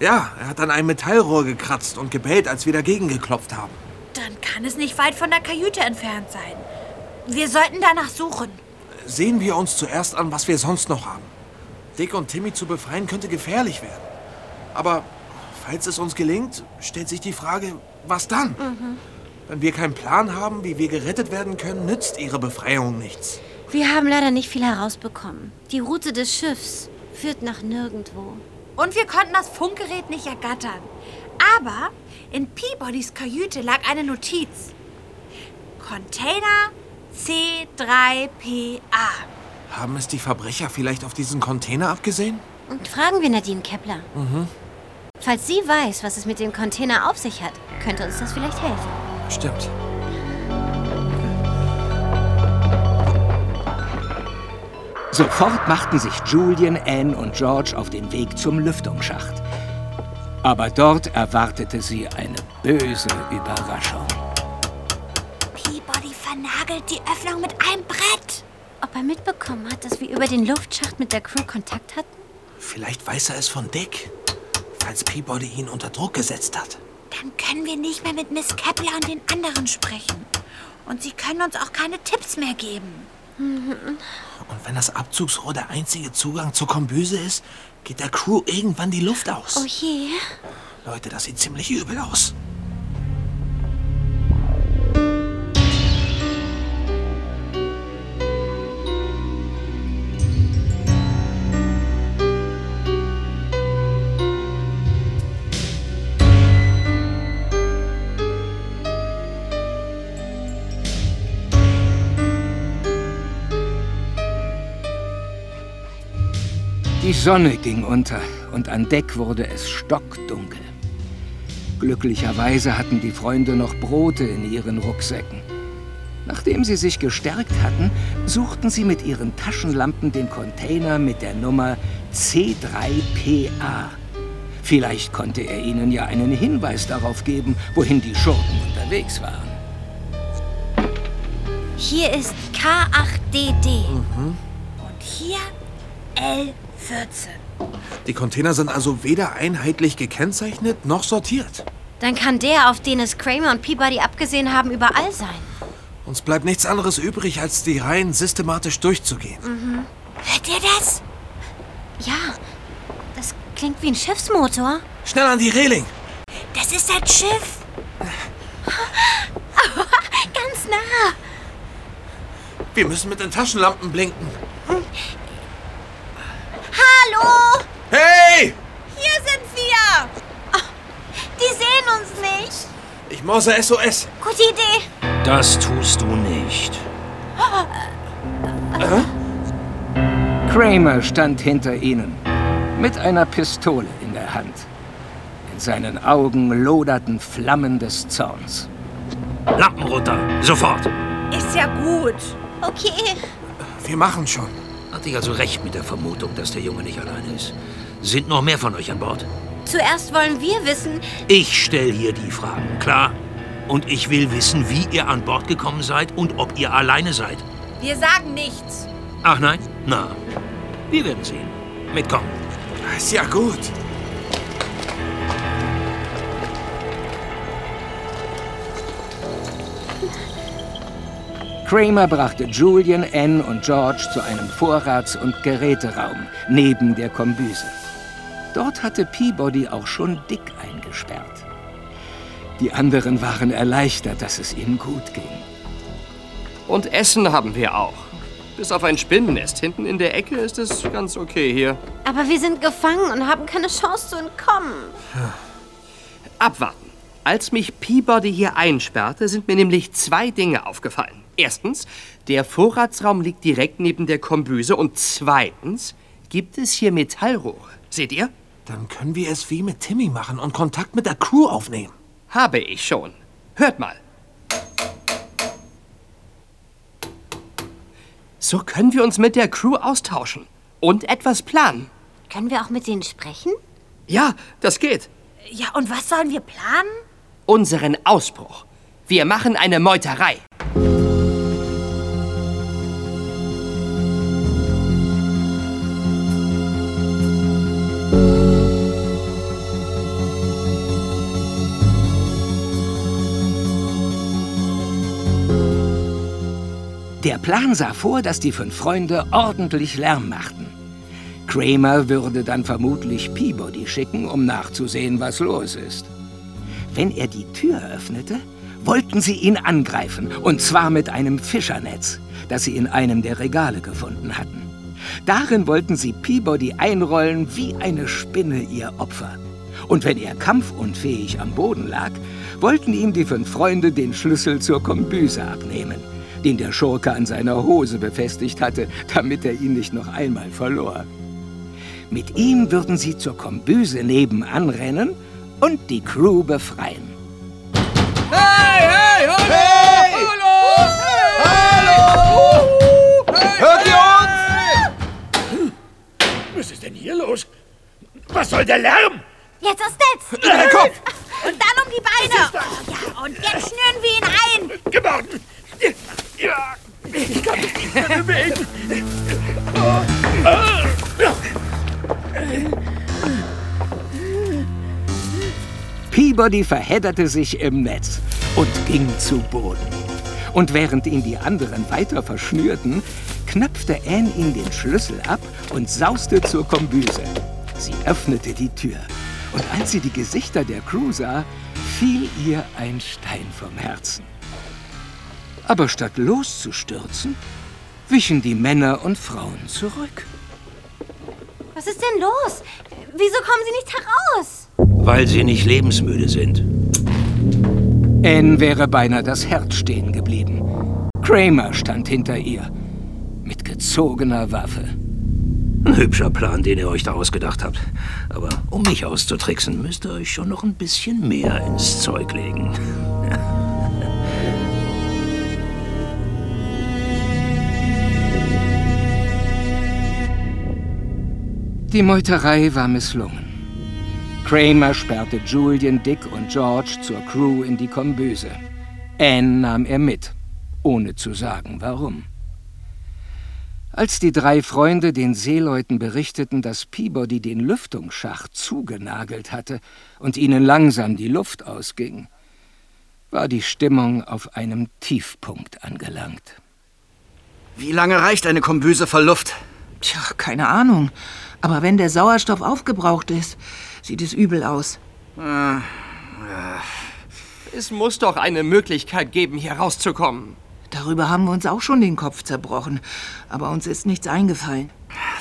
Ja, er hat an einem Metallrohr gekratzt und gebellt, als wir dagegen geklopft haben. Dann kann es nicht weit von der Kajüte entfernt sein. Wir sollten danach suchen. Sehen wir uns zuerst an, was wir sonst noch haben. Dick und Timmy zu befreien könnte gefährlich werden. Aber falls es uns gelingt, stellt sich die Frage, was dann? Wenn wir keinen Plan haben, wie wir gerettet werden können, nützt ihre Befreiung nichts. Wir haben leider nicht viel herausbekommen. Die Route des Schiffs führt nach nirgendwo. Und wir konnten das Funkgerät nicht ergattern. Aber in Peabodys Kajüte lag eine Notiz. Container C3PA. Haben es die Verbrecher vielleicht auf diesen Container abgesehen? Und fragen wir Nadine Kepler. Mhm. Falls sie weiß, was es mit dem Container auf sich hat, könnte uns das vielleicht helfen. Stimmt. Sofort machten sich Julian, Anne und George auf den Weg zum Lüftungsschacht. Aber dort erwartete sie eine böse Überraschung. Peabody vernagelt die Öffnung mit einem Brett. Ob er mitbekommen hat, dass wir über den Luftschacht mit der Crew Kontakt hatten? Vielleicht weiß er es von Dick, falls Peabody ihn unter Druck gesetzt hat. Dann können wir nicht mehr mit Miss Kepler und den anderen sprechen. Und sie können uns auch keine Tipps mehr geben. Und wenn das Abzugsrohr der einzige Zugang zur Kombüse ist, geht der Crew irgendwann die Luft aus. Oh je. Leute, das sieht ziemlich übel aus. Sonne ging unter und an Deck wurde es stockdunkel. Glücklicherweise hatten die Freunde noch Brote in ihren Rucksäcken. Nachdem sie sich gestärkt hatten, suchten sie mit ihren Taschenlampen den Container mit der Nummer C3PA. Vielleicht konnte er ihnen ja einen Hinweis darauf geben, wohin die Schurken unterwegs waren. Hier ist K8DD. Und hier L14. Die Container sind also weder einheitlich gekennzeichnet noch sortiert. Dann kann der, auf den es Kramer und Peabody abgesehen haben, überall sein. Uns bleibt nichts anderes übrig, als die Reihen systematisch durchzugehen. Mhm. Hört ihr das? Ja, das klingt wie ein Schiffsmotor. Schnell an die Reling! Das ist ein Schiff. Ganz nah. Wir müssen mit den Taschenlampen blinken. Hallo! Hey! Hier sind wir. Oh, Die sehen uns nicht. Ich morse SOS. Gute Idee. Das tust du nicht. Kramer stand hinter ihnen, mit einer Pistole in der Hand. In seinen Augen loderten Flammen des Zorns. Lampen runter, sofort. Ist ja gut. Okay. Wir machen schon. Hatte ich also recht mit der Vermutung, dass der Junge nicht alleine ist. Sind noch mehr von euch an Bord? Zuerst wollen wir wissen, Ich stelle hier die Fragen, klar? Und ich will wissen, wie ihr an Bord gekommen seid und ob ihr alleine seid. Wir sagen nichts. Ach nein? Na, wir werden sehen. Mitkommen. Ist ja gut. Kramer brachte Julian, Anne und George zu einem Vorrats- und Geräteraum neben der Kombüse. Dort hatte Peabody auch schon Dick eingesperrt. Die anderen waren erleichtert, dass es ihnen gut ging. Und Essen haben wir auch. Bis auf ein Spinnennest hinten in der Ecke ist es ganz okay hier. aber wir sind gefangen und haben keine Chance zu entkommen. Abwarten. Als mich Peabody hier einsperrte, sind mir nämlich zwei Dinge aufgefallen. Erstens, der Vorratsraum liegt direkt neben der Kombüse und zweitens gibt es hier Metallrohre. Seht ihr? Dann können wir es wie mit Timmy machen und Kontakt mit der Crew aufnehmen. Habe ich schon. Hört mal. So können wir uns mit der Crew austauschen und etwas planen. Können wir auch mit denen sprechen? Ja, das geht. Ja, und was sollen wir planen? Unseren Ausbruch. Wir machen eine Meuterei. Der Plan sah vor, dass die fünf Freunde ordentlich Lärm machten. Kramer würde dann vermutlich Peabody schicken, um nachzusehen, was los ist. Wenn er die Tür öffnete, wollten sie ihn angreifen, und zwar mit einem Fischernetz, das sie in einem der Regale gefunden hatten. Darin wollten sie Peabody einrollen wie eine Spinne ihr Opfer. Und wenn er kampfunfähig am Boden lag, wollten ihm die fünf Freunde den Schlüssel zur Kombüse abnehmen, den der Schurke an seiner Hose befestigt hatte, damit er ihn nicht noch einmal verlor. Mit ihm würden sie zur Kombüse nebenan rennen und die Crew befreien. Hey, hey, hallo! Hallo! Hört ihr uns? Was ist denn hier los? Was soll der Lärm? Jetzt das Netz. Der Kopf. Und dann um die Beine. Oh, ja, und jetzt schnüren wir ihn ein. Geworden. Ja, ich kann mich nicht mehr bewegen. Peabody verhedderte sich im Netz und ging zu Boden. Und während ihn die anderen weiter verschnürten, knöpfte Anne ihm den Schlüssel ab und sauste zur Kombüse. Sie öffnete die Tür. Und als sie die Gesichter der Crew sah, fiel ihr ein Stein vom Herzen. Aber statt loszustürzen, wichen die Männer und Frauen zurück. Was ist denn los? Wieso kommen Sie nicht heraus? Weil sie nicht lebensmüde sind. Anne wäre beinahe das Herz stehen geblieben. Kramer stand hinter ihr. Mit gezogener Waffe. Ein hübscher Plan, den ihr euch da ausgedacht habt. Aber um mich auszutricksen, müsst ihr euch schon noch ein bisschen mehr ins Zeug legen. Die Meuterei war misslungen. Kramer sperrte Julian, Dick und George zur Crew in die Kombüse. Anne nahm er mit, ohne zu sagen, warum. Als die drei Freunde den Seeleuten berichteten, dass Peabody den Lüftungsschacht zugenagelt hatte und ihnen langsam die Luft ausging, war die Stimmung auf einem Tiefpunkt angelangt. Wie lange reicht eine Kombüse voll Luft? Tja, keine Ahnung. Aber wenn der Sauerstoff aufgebraucht ist, sieht es übel aus. Äh, Es muss doch eine Möglichkeit geben, hier rauszukommen. Darüber haben wir uns auch schon den Kopf zerbrochen. Aber uns ist nichts eingefallen.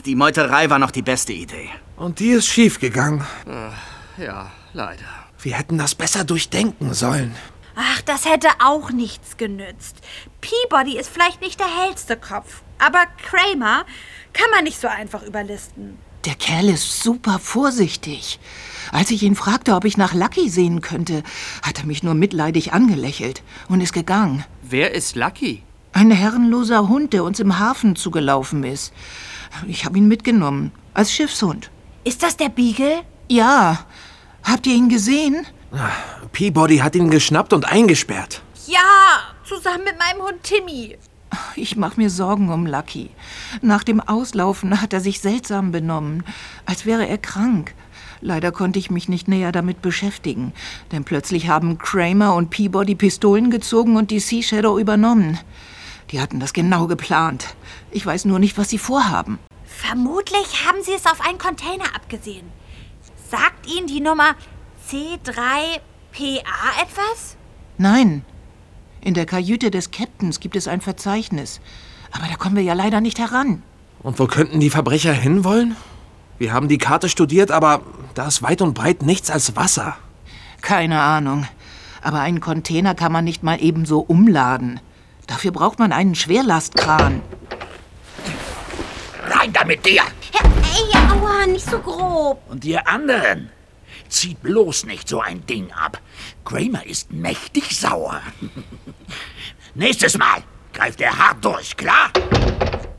Die Meuterei war noch die beste Idee. Und die ist schiefgegangen. Äh, Ja, leider. Wir hätten das besser durchdenken sollen. Ach, das hätte auch nichts genützt. Peabody ist vielleicht nicht der hellste Kopf, aber Kramer kann man nicht so einfach überlisten. Der Kerl ist super vorsichtig. Als ich ihn fragte, ob ich nach Lucky sehen könnte, hat er mich nur mitleidig angelächelt und ist gegangen. Wer ist Lucky? Ein herrenloser Hund, der uns im Hafen zugelaufen ist. Ich habe ihn mitgenommen, als Schiffshund. Ist das der Beagle? Ja. Habt ihr ihn gesehen? Peabody hat ihn geschnappt und eingesperrt. Ja, zusammen mit meinem Hund Timmy. Ich mache mir Sorgen um Lucky. Nach dem Auslaufen hat er sich seltsam benommen, als wäre er krank. Leider konnte ich mich nicht näher damit beschäftigen, denn plötzlich haben Kramer und Peabody Pistolen gezogen und die Sea Shadow übernommen. Die hatten das genau geplant. Ich weiß nur nicht, was sie vorhaben. Vermutlich haben sie es auf einen Container abgesehen. Sagt Ihnen die Nummer C3PA etwas? Nein. In der Kajüte des Captains gibt es ein Verzeichnis. Aber da kommen wir ja leider nicht heran. Und wo könnten die Verbrecher hinwollen? Wir haben die Karte studiert, aber da ist weit und breit nichts als Wasser. Keine Ahnung. Aber einen Container kann man nicht mal ebenso umladen. Dafür braucht man einen Schwerlastkran. Rein da mit dir! Ey, aua, nicht so grob. Und ihr anderen, zieht bloß nicht so ein Ding ab. Kramer ist mächtig sauer. Nächstes Mal greift er hart durch, klar?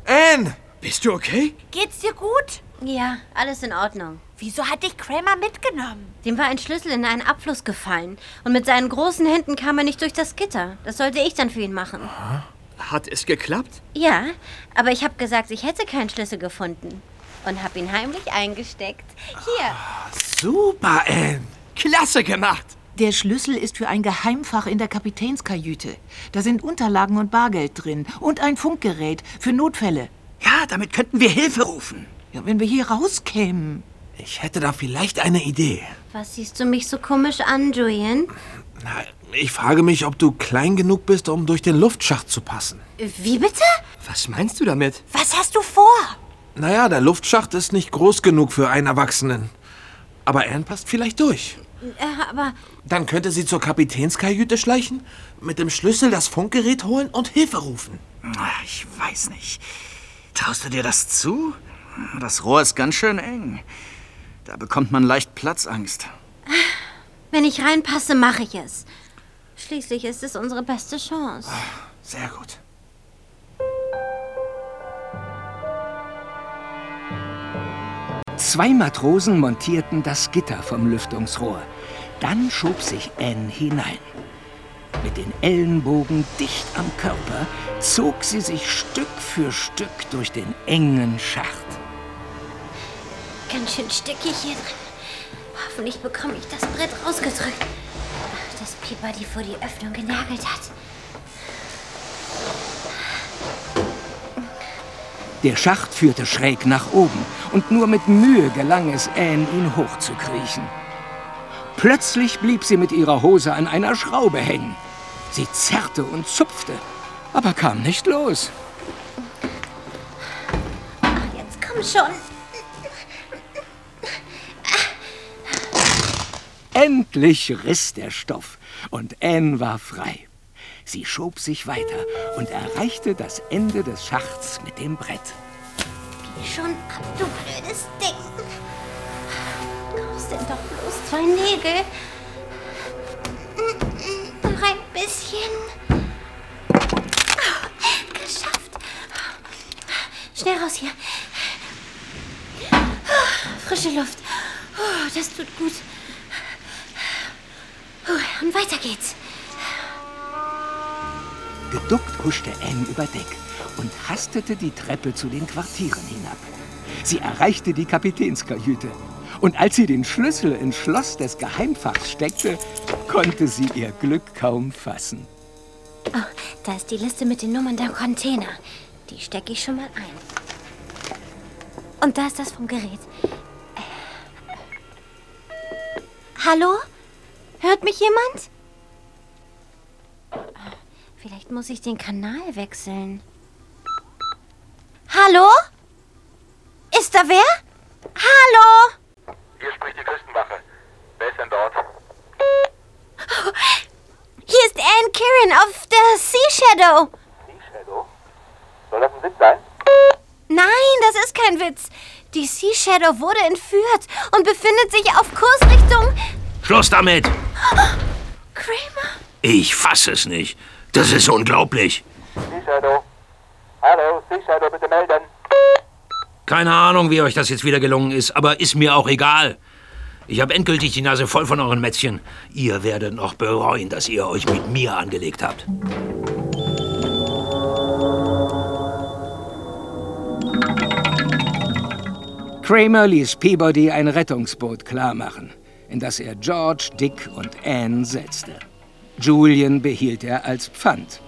Anne! Bist du okay? Geht's dir gut? Ja, alles in Ordnung. Wieso hat dich Kramer mitgenommen? Dem war ein Schlüssel in einen Abfluss gefallen. Und mit seinen großen Händen kam er nicht durch das Gitter. Das sollte ich dann für ihn machen. Hat es geklappt? Ja, aber ich habe gesagt, ich hätte keinen Schlüssel gefunden. Und habe ihn heimlich eingesteckt. Hier. Super, Anne. Klasse gemacht. Der Schlüssel ist für ein Geheimfach in der Kapitänskajüte. Da sind Unterlagen und Bargeld drin. Und ein Funkgerät für Notfälle. Ja, damit könnten wir Hilfe rufen. Ja, wenn wir hier rauskämen. Ich hätte da vielleicht eine Idee. Was siehst du mich so komisch an, Julian? Na, Ich frage mich, ob du klein genug bist, um durch den Luftschacht zu passen. Wie bitte? Was meinst du damit? Was hast du vor? Naja, der Luftschacht ist nicht groß genug für einen Erwachsenen. Aber Anne passt vielleicht durch. Äh, aber Dann könnte sie zur Kapitänskajüte schleichen, mit dem Schlüssel das Funkgerät holen und Hilfe rufen. Ich weiß nicht. Traust du dir das zu? Das Rohr ist ganz schön eng. Da bekommt man leicht Platzangst. wenn ich reinpasse, mache ich es. Schließlich ist es unsere beste Chance. Sehr gut. Zwei Matrosen montierten das Gitter vom Lüftungsrohr. Dann schob sich Anne hinein. Mit den Ellenbogen dicht am Körper zog sie sich Stück für Stück durch den engen Schacht. Ganz schön stickig hier drin. Hoffentlich bekomme ich das Brett rausgedrückt, das Peabody vor die Öffnung genagelt hat. Der Schacht führte schräg nach oben und nur mit Mühe gelang es Anne, ihn hochzukriechen. Plötzlich blieb sie mit ihrer Hose an einer Schraube hängen. Sie zerrte und zupfte, aber kam nicht los. Jetzt komm schon. Endlich riss der Stoff und Anne war frei. Sie schob sich weiter und erreichte das Ende des Schachts mit dem Brett. Geh schon ab, du blödes Ding. Brauchst denn doch bloß zwei Nägel. Noch ein bisschen. Geschafft. Schnell raus hier. Frische Luft. Oh, das tut gut. Oh, Und weiter geht's. Geduckt huschte Anne über Deck und hastete die Treppe zu den Quartieren hinab. Sie erreichte die Kapitänskajüte. Und als sie den Schlüssel ins Schloss des Geheimfachs steckte, konnte sie ihr Glück kaum fassen. Oh, da ist die Liste mit den Nummern der Container. Die stecke ich schon mal ein. Und da ist das vom Gerät. Hallo? Hört mich jemand? Vielleicht muss ich den Kanal wechseln. Hallo? Ist da wer? Hallo? Hier spricht die Küstenwache. Wer ist denn dort? Hier ist Anne Kieran auf der Sea Shadow. Shadow? Soll das ein Witz sein? Nein, das ist kein Witz. Die Sea Shadow wurde entführt und befindet sich auf Kurs Richtung Schluss damit! Kramer. Ich fasse es nicht. Das ist unglaublich. Sea Shadow. Hallo, Sea Shadow, bitte melden. Keine Ahnung, wie euch das jetzt wieder gelungen ist, aber ist mir auch egal. Ich habe endgültig die Nase voll von euren Mätzchen. Ihr werdet noch bereuen, dass ihr euch mit mir angelegt habt. Kramer ließ Peabody ein Rettungsboot klarmachen, in das er George, Dick und Anne setzte. Julian behielt er als Pfand.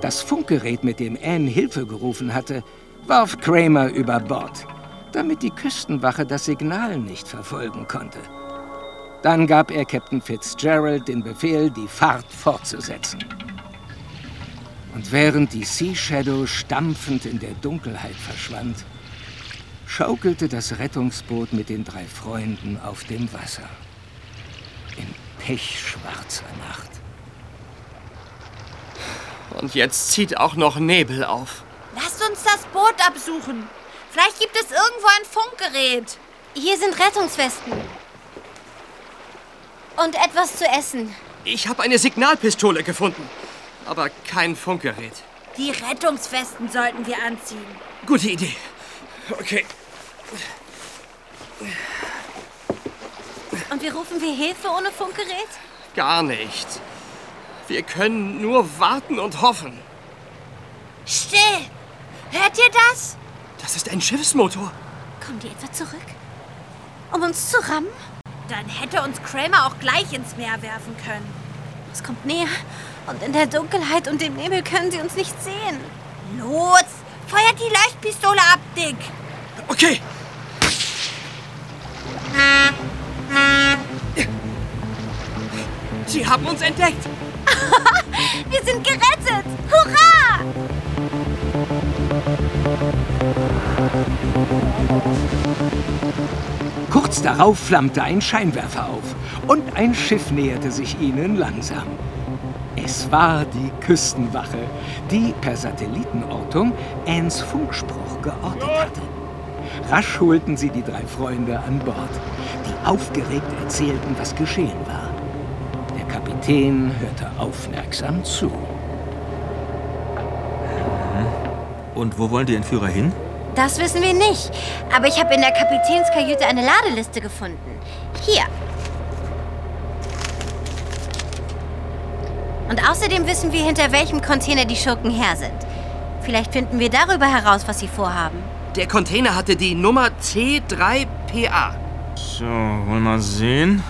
Das Funkgerät, mit dem Anne Hilfe gerufen hatte, warf Kramer über Bord, damit die Küstenwache das Signal nicht verfolgen konnte. Dann gab er Captain Fitzgerald den Befehl, die Fahrt fortzusetzen. Und während die Sea Shadow stampfend in der Dunkelheit verschwand, schaukelte das Rettungsboot mit den drei Freunden auf dem Wasser. Pechschwarzer Nacht. Und jetzt zieht auch noch Nebel auf. Lasst uns das Boot absuchen. Vielleicht gibt es irgendwo ein Funkgerät. Hier sind Rettungswesten. Und etwas zu essen. Ich habe eine Signalpistole gefunden, aber kein Funkgerät. Die Rettungswesten sollten wir anziehen. Gute Idee. Okay. Und wie rufen wir Hilfe ohne Funkgerät? Gar nicht. Wir können nur warten und hoffen. Still! Hört ihr das? Das ist ein Schiffsmotor. Kommen die etwa zurück? Um uns zu rammen? Dann hätte uns Kramer auch gleich ins Meer werfen können. Es kommt näher. Und in der Dunkelheit und dem Nebel können sie uns nicht sehen. Los! Feuert die Leuchtpistole ab, Dick! Okay. Sie haben uns entdeckt. Wir sind gerettet! Hurra! Kurz darauf flammte ein Scheinwerfer auf und ein Schiff näherte sich ihnen langsam. Es war die Küstenwache, die per Satellitenortung Anns Funkspruch geortet hatte. Rasch holten sie die drei Freunde an Bord, die aufgeregt erzählten, was geschehen war. Der Kapitän hörte aufmerksam zu. Und wo wollen die Entführer hin? Das wissen wir nicht. Aber ich habe in der Kapitänskajüte eine Ladeliste gefunden. Hier. Und außerdem wissen wir, hinter welchem Container die Schurken her sind. Vielleicht finden wir darüber heraus, was sie vorhaben. Der Container hatte die Nummer C3PA. So, wollen wir mal sehen.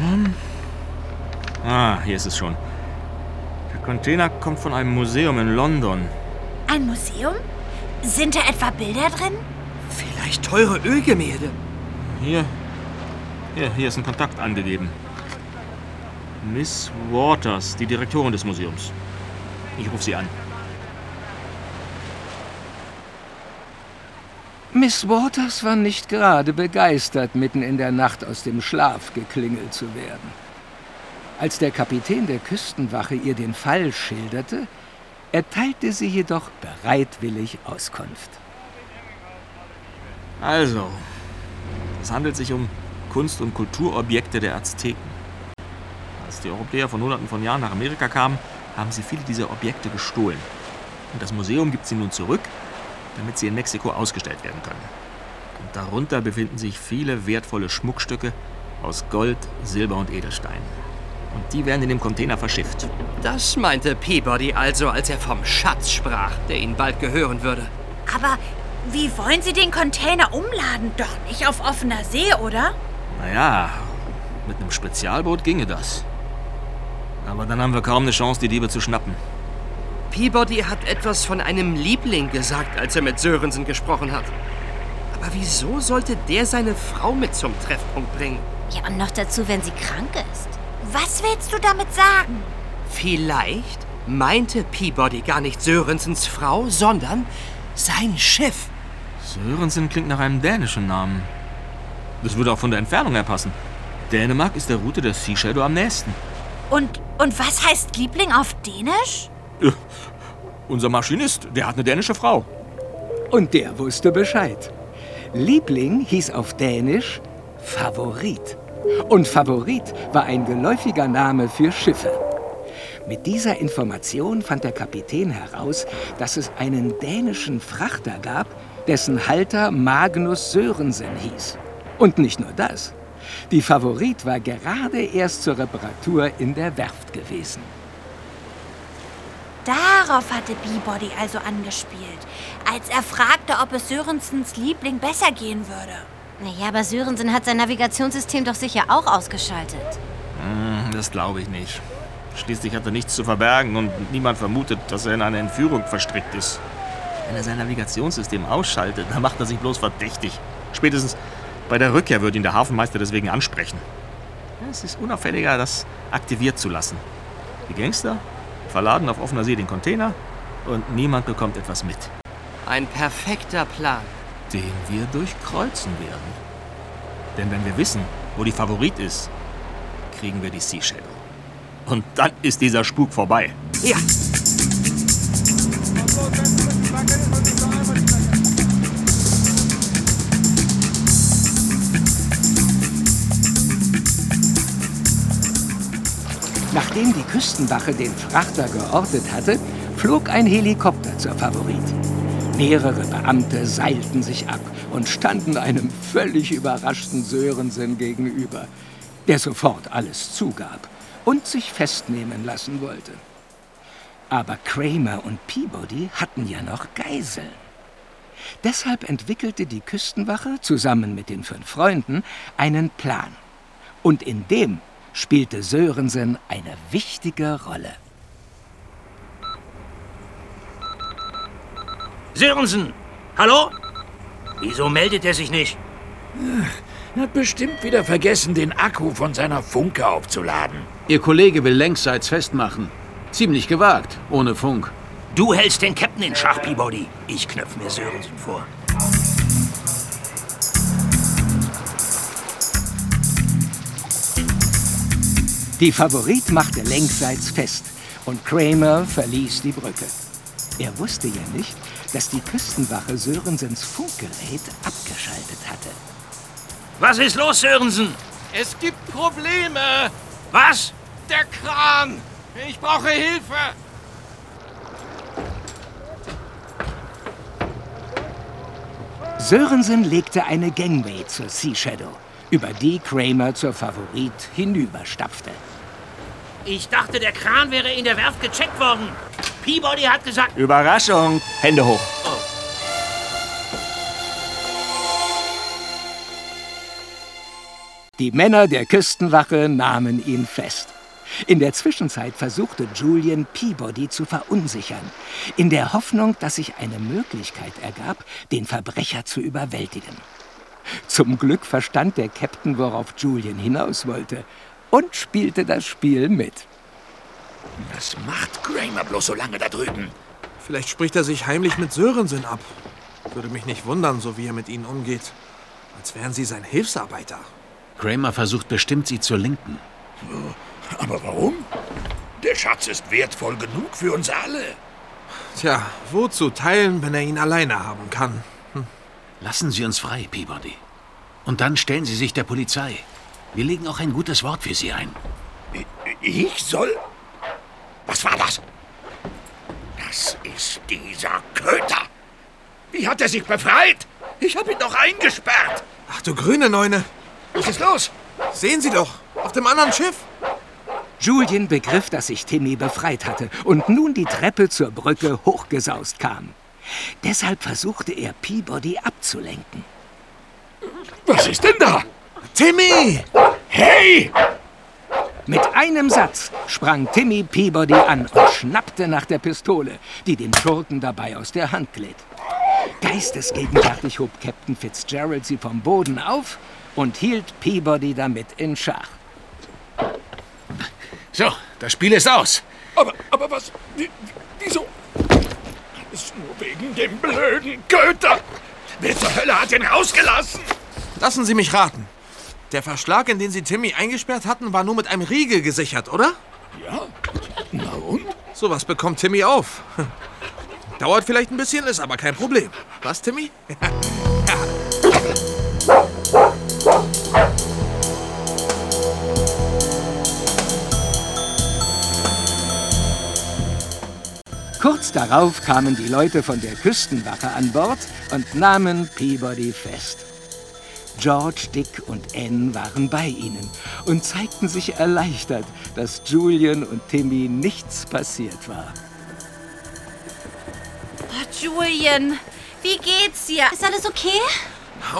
Hm. Ah, hier ist es schon. Der Container kommt von einem Museum in London. Ein Museum? Sind da etwa Bilder drin? Vielleicht teure Ölgemälde. Hier. Hier, hier ist ein Kontakt angegeben. Miss Waters, die Direktorin des Museums. Ich rufe sie an. Miss Waters war nicht gerade begeistert, mitten in der Nacht aus dem Schlaf geklingelt zu werden. Als der Kapitän der Küstenwache ihr den Fall schilderte, erteilte sie jedoch bereitwillig Auskunft. Also, es handelt sich um Kunst- und Kulturobjekte der Azteken. Als die Europäer vor Hunderten von Jahren nach Amerika kamen, haben sie viele dieser Objekte gestohlen. Und das Museum gibt sie nun zurück, damit sie in Mexiko ausgestellt werden können. Und darunter befinden sich viele wertvolle Schmuckstücke aus Gold, Silber und Edelstein. Und die werden in dem Container verschifft. Das meinte Peabody also, als er vom Schatz sprach, der ihnen bald gehören würde. Aber wie wollen Sie den Container umladen? Doch nicht auf offener See, oder? Naja, mit einem Spezialboot ginge das. Aber dann haben wir kaum eine Chance, die Diebe zu schnappen. Peabody hat etwas von einem Liebling gesagt, als er mit Sörensen gesprochen hat. Aber wieso sollte der seine Frau mit zum Treffpunkt bringen? Ja, und noch dazu, wenn sie krank ist. Was willst du damit sagen? Vielleicht meinte Peabody gar nicht Sörensens Frau, sondern sein Schiff. Sörensen klingt nach einem dänischen Namen. Das würde auch von der Entfernung her passen. Dänemark ist der Route der Sea Shadow am nächsten. Und, und was heißt Liebling auf Dänisch? Ja, unser Maschinist, der hat eine dänische Frau. Und der wusste Bescheid. Liebling hieß auf Dänisch Favorit. Und Favorit war ein geläufiger Name für Schiffe. Mit dieser Information fand der Kapitän heraus, dass es einen dänischen Frachter gab, dessen Halter Magnus Sörensen hieß. Und nicht nur das. Die Favorit war gerade erst zur Reparatur in der Werft gewesen. Darauf hatte Peabody also angespielt, als er fragte, ob es Sörensens Liebling besser gehen würde. Naja, aber Sörensen hat sein Navigationssystem doch sicher auch ausgeschaltet. Hm, Das glaube ich nicht. Schließlich hat er nichts zu verbergen und niemand vermutet, dass er in eine Entführung verstrickt ist. Wenn er sein Navigationssystem ausschaltet, dann macht er sich bloß verdächtig. Spätestens bei der Rückkehr wird ihn der Hafenmeister deswegen ansprechen. Es ist unauffälliger, das aktiviert zu lassen. Die Gangster verladen auf offener See den Container und niemand bekommt etwas mit. Ein perfekter Plan. Den wir durchkreuzen werden. Denn wenn wir wissen, wo die Favorit ist, kriegen wir die Sea Shadow. Und dann ist dieser Spuk vorbei. Ja. Nachdem die Küstenwache den Frachter geortet hatte, flog ein Helikopter zur Favorit. Mehrere Beamte seilten sich ab und standen einem völlig überraschten Sörensen gegenüber, der sofort alles zugab und sich festnehmen lassen wollte. Aber Kramer und Peabody hatten ja noch Geiseln. Deshalb entwickelte die Küstenwache zusammen mit den fünf Freunden einen Plan. Und in dem spielte Sörensen eine wichtige Rolle. Sörensen! Hallo? Wieso meldet er sich nicht? Er hat bestimmt wieder vergessen, den Akku von seiner Funke aufzuladen. Ihr Kollege will längsseits festmachen. Ziemlich gewagt, ohne Funk. Du hältst den Captain in Schach, Peabody. Ich knöpf mir Sörensen vor. Die Favorit machte längsseits fest und Kramer verließ die Brücke. Er wusste ja nicht, dass die Küstenwache Sörensens Funkgerät abgeschaltet hatte. Was ist los, Sörensen? Es gibt Probleme. Was? Der Kran. Ich brauche Hilfe. Sörensen legte eine Gangway zur Sea Shadow, über die Kramer zur Favorit hinüberstapfte. Ich dachte, der Kran wäre in der Werft gecheckt worden. Peabody hat gesagt... Überraschung. Hände hoch. Die Männer der Küstenwache nahmen ihn fest. In der Zwischenzeit versuchte Julian Peabody zu verunsichern, in der Hoffnung, dass sich eine Möglichkeit ergab, den Verbrecher zu überwältigen. Zum Glück verstand der Captain, worauf Julian hinaus wollte, und spielte das Spiel mit. Was macht Kramer bloß so lange da drüben? Vielleicht spricht er sich heimlich mit Sörensen ab. Würde mich nicht wundern, so wie er mit ihnen umgeht. Als wären sie sein Hilfsarbeiter. Kramer versucht bestimmt, sie zu linken. Aber warum? Der Schatz ist wertvoll genug für uns alle. Tja, wozu teilen, wenn er ihn alleine haben kann? Hm. Lassen Sie uns frei, Peabody. Und dann stellen Sie sich der Polizei. Wir legen auch ein gutes Wort für Sie ein. Ich soll. Was war das? Das ist dieser Köter. Wie hat er sich befreit? Ich habe ihn doch eingesperrt. Ach du grüne Neune. Was ist los? Sehen Sie doch, auf dem anderen Schiff. Julian begriff, dass sich Timmy befreit hatte und nun die Treppe zur Brücke hochgesaust kam. Deshalb versuchte er, Peabody abzulenken. Was ist denn da? Timmy! Hey! Mit einem Satz sprang Timmy Peabody an und schnappte nach der Pistole, die dem Schurken dabei aus der Hand glitt. Geistesgegenwärtig hob Captain Fitzgerald sie vom Boden auf und hielt Peabody damit in Schach. So, das Spiel ist aus. Aber, aber was? Wie- Wieso? Alles nur wegen dem blöden Köter. Wer zur Hölle hat ihn rausgelassen? Lassen Sie mich raten. Der Verschlag, in den Sie Timmy eingesperrt hatten, war nur mit einem Riegel gesichert, oder? Ja. Na und? Sowas bekommt Timmy auf. Dauert vielleicht ein bisschen, ist aber kein Problem. Was, Timmy? Kurz darauf kamen die Leute von der Küstenwache an Bord und nahmen Peabody fest. George, Dick und Anne waren bei ihnen und zeigten sich erleichtert, dass Julian und Timmy nichts passiert war. Oh, Julian, wie geht's dir? Ist alles okay?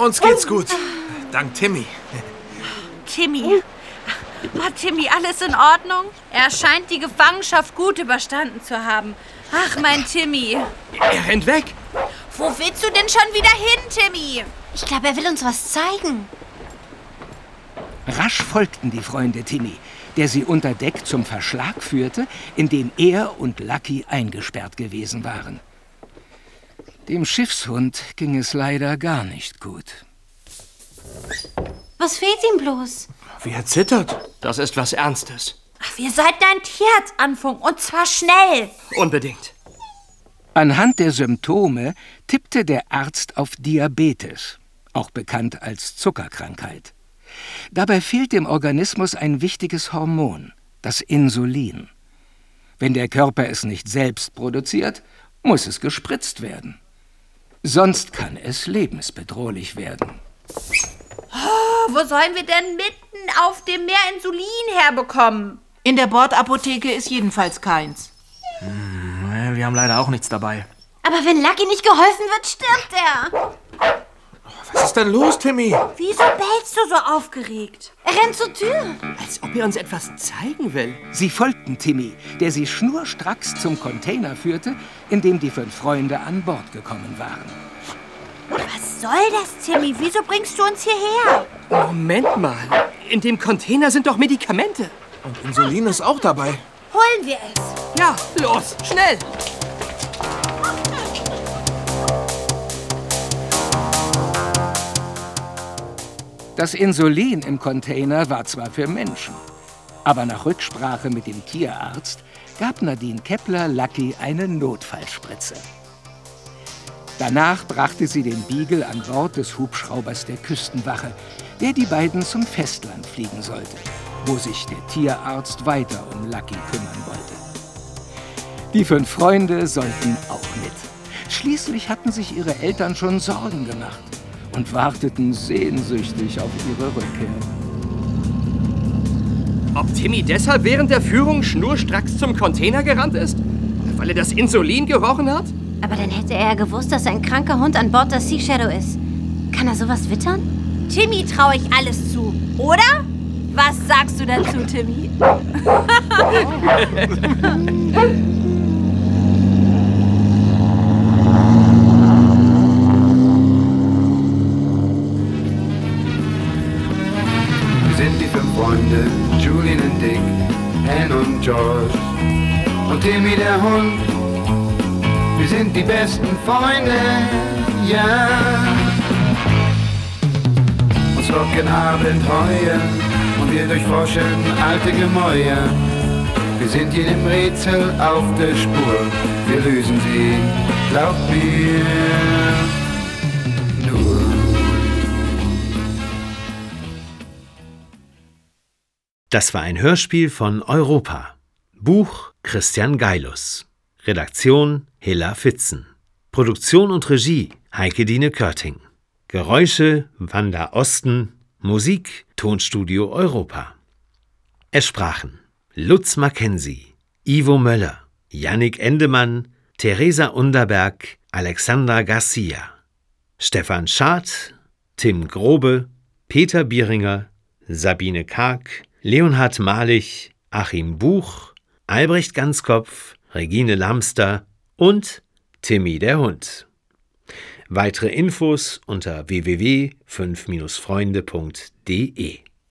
Uns geht's gut. Dank Timmy. Timmy. War Timmy alles in Ordnung? Er scheint die Gefangenschaft gut überstanden zu haben. Ach, mein Timmy. Er rennt weg. Wo willst du denn schon wieder hin, Timmy? Ich glaube, er will uns was zeigen. Rasch folgten die Freunde Timmy, der sie unter Deck zum Verschlag führte, in dem er und Lucky eingesperrt gewesen waren. Dem Schiffshund ging es leider gar nicht gut. Was fehlt ihm bloß? Wie er zittert. Das ist was Ernstes. Ach, wir sollten ein Tierarzt anfunken und zwar schnell. Unbedingt. Anhand der Symptome tippte der Arzt auf Diabetes, auch bekannt als Zuckerkrankheit. Dabei fehlt dem Organismus ein wichtiges Hormon, das Insulin. Wenn der Körper es nicht selbst produziert, muss es gespritzt werden. Sonst kann es lebensbedrohlich werden. Oh, wo sollen wir denn mitten auf dem Meer Insulin herbekommen? In der Bordapotheke ist jedenfalls keins. Hm, Wir haben leider auch nichts dabei. Aber wenn Lucky nicht geholfen wird, stirbt er. Was ist denn los, Timmy? Wieso bellst du so aufgeregt? Er rennt zur Tür. Als ob er uns etwas zeigen will. Sie folgten Timmy, der sie schnurstracks zum Container führte, in dem die fünf Freunde an Bord gekommen waren. Was Was soll das, Timmy? Wieso bringst du uns hierher? Moment mal. In dem Container sind doch Medikamente. Und Insulin ist auch dabei. Holen wir es. Ja, los, schnell. Das Insulin im Container war zwar für Menschen, aber nach Rücksprache mit dem Tierarzt gab Nadine Kepler Lucky eine Notfallspritze. Danach brachte sie den Beagle an Bord des Hubschraubers der Küstenwache, der die beiden zum Festland fliegen sollte, wo sich der Tierarzt weiter um Lucky kümmern wollte. Die fünf Freunde sollten auch mit. Schließlich hatten sich ihre Eltern schon Sorgen gemacht und warteten sehnsüchtig auf ihre Rückkehr. Ob Timmy deshalb während der Führung schnurstracks zum Container gerannt ist? Weil er das Insulin gerochen hat? Aber dann hätte er ja gewusst, dass ein kranker Hund an Bord der Sea Shadow ist. Kann er sowas wittern? Timmy traue ich alles zu, oder? Was sagst du dazu, Timmy? Wir sind die fünf Freunde, Julian und Dick, Anne und George und Timmy der Hund. Wir sind die besten Freunde, ja. Uns locken Abenteuer wir durchforschen alte Gemäuer. Wir sind jedem Rätsel auf der Spur, wir lösen sie, glaubt mir. Nur. Das war ein Hörspiel von Europa. Buch Christian Geilus. Redaktion Hilla Fitzen. Produktion und Regie Heike Dine Körting. Geräusche Wanda Osten. Musik Tonstudio Europa. Es sprachen Lutz Mackenzie, Ivo Möller, Yannick Endemann, Theresa Underberg, Alexandra Garcia, Stefan Schad, Tim Grobe, Peter Bieringer, Sabine Karg, Leonhard Malich, Achim Buch, Albrecht Ganzkopf, Regine Lamster und Timmy der Hund. Weitere Infos unter www.5-freunde.de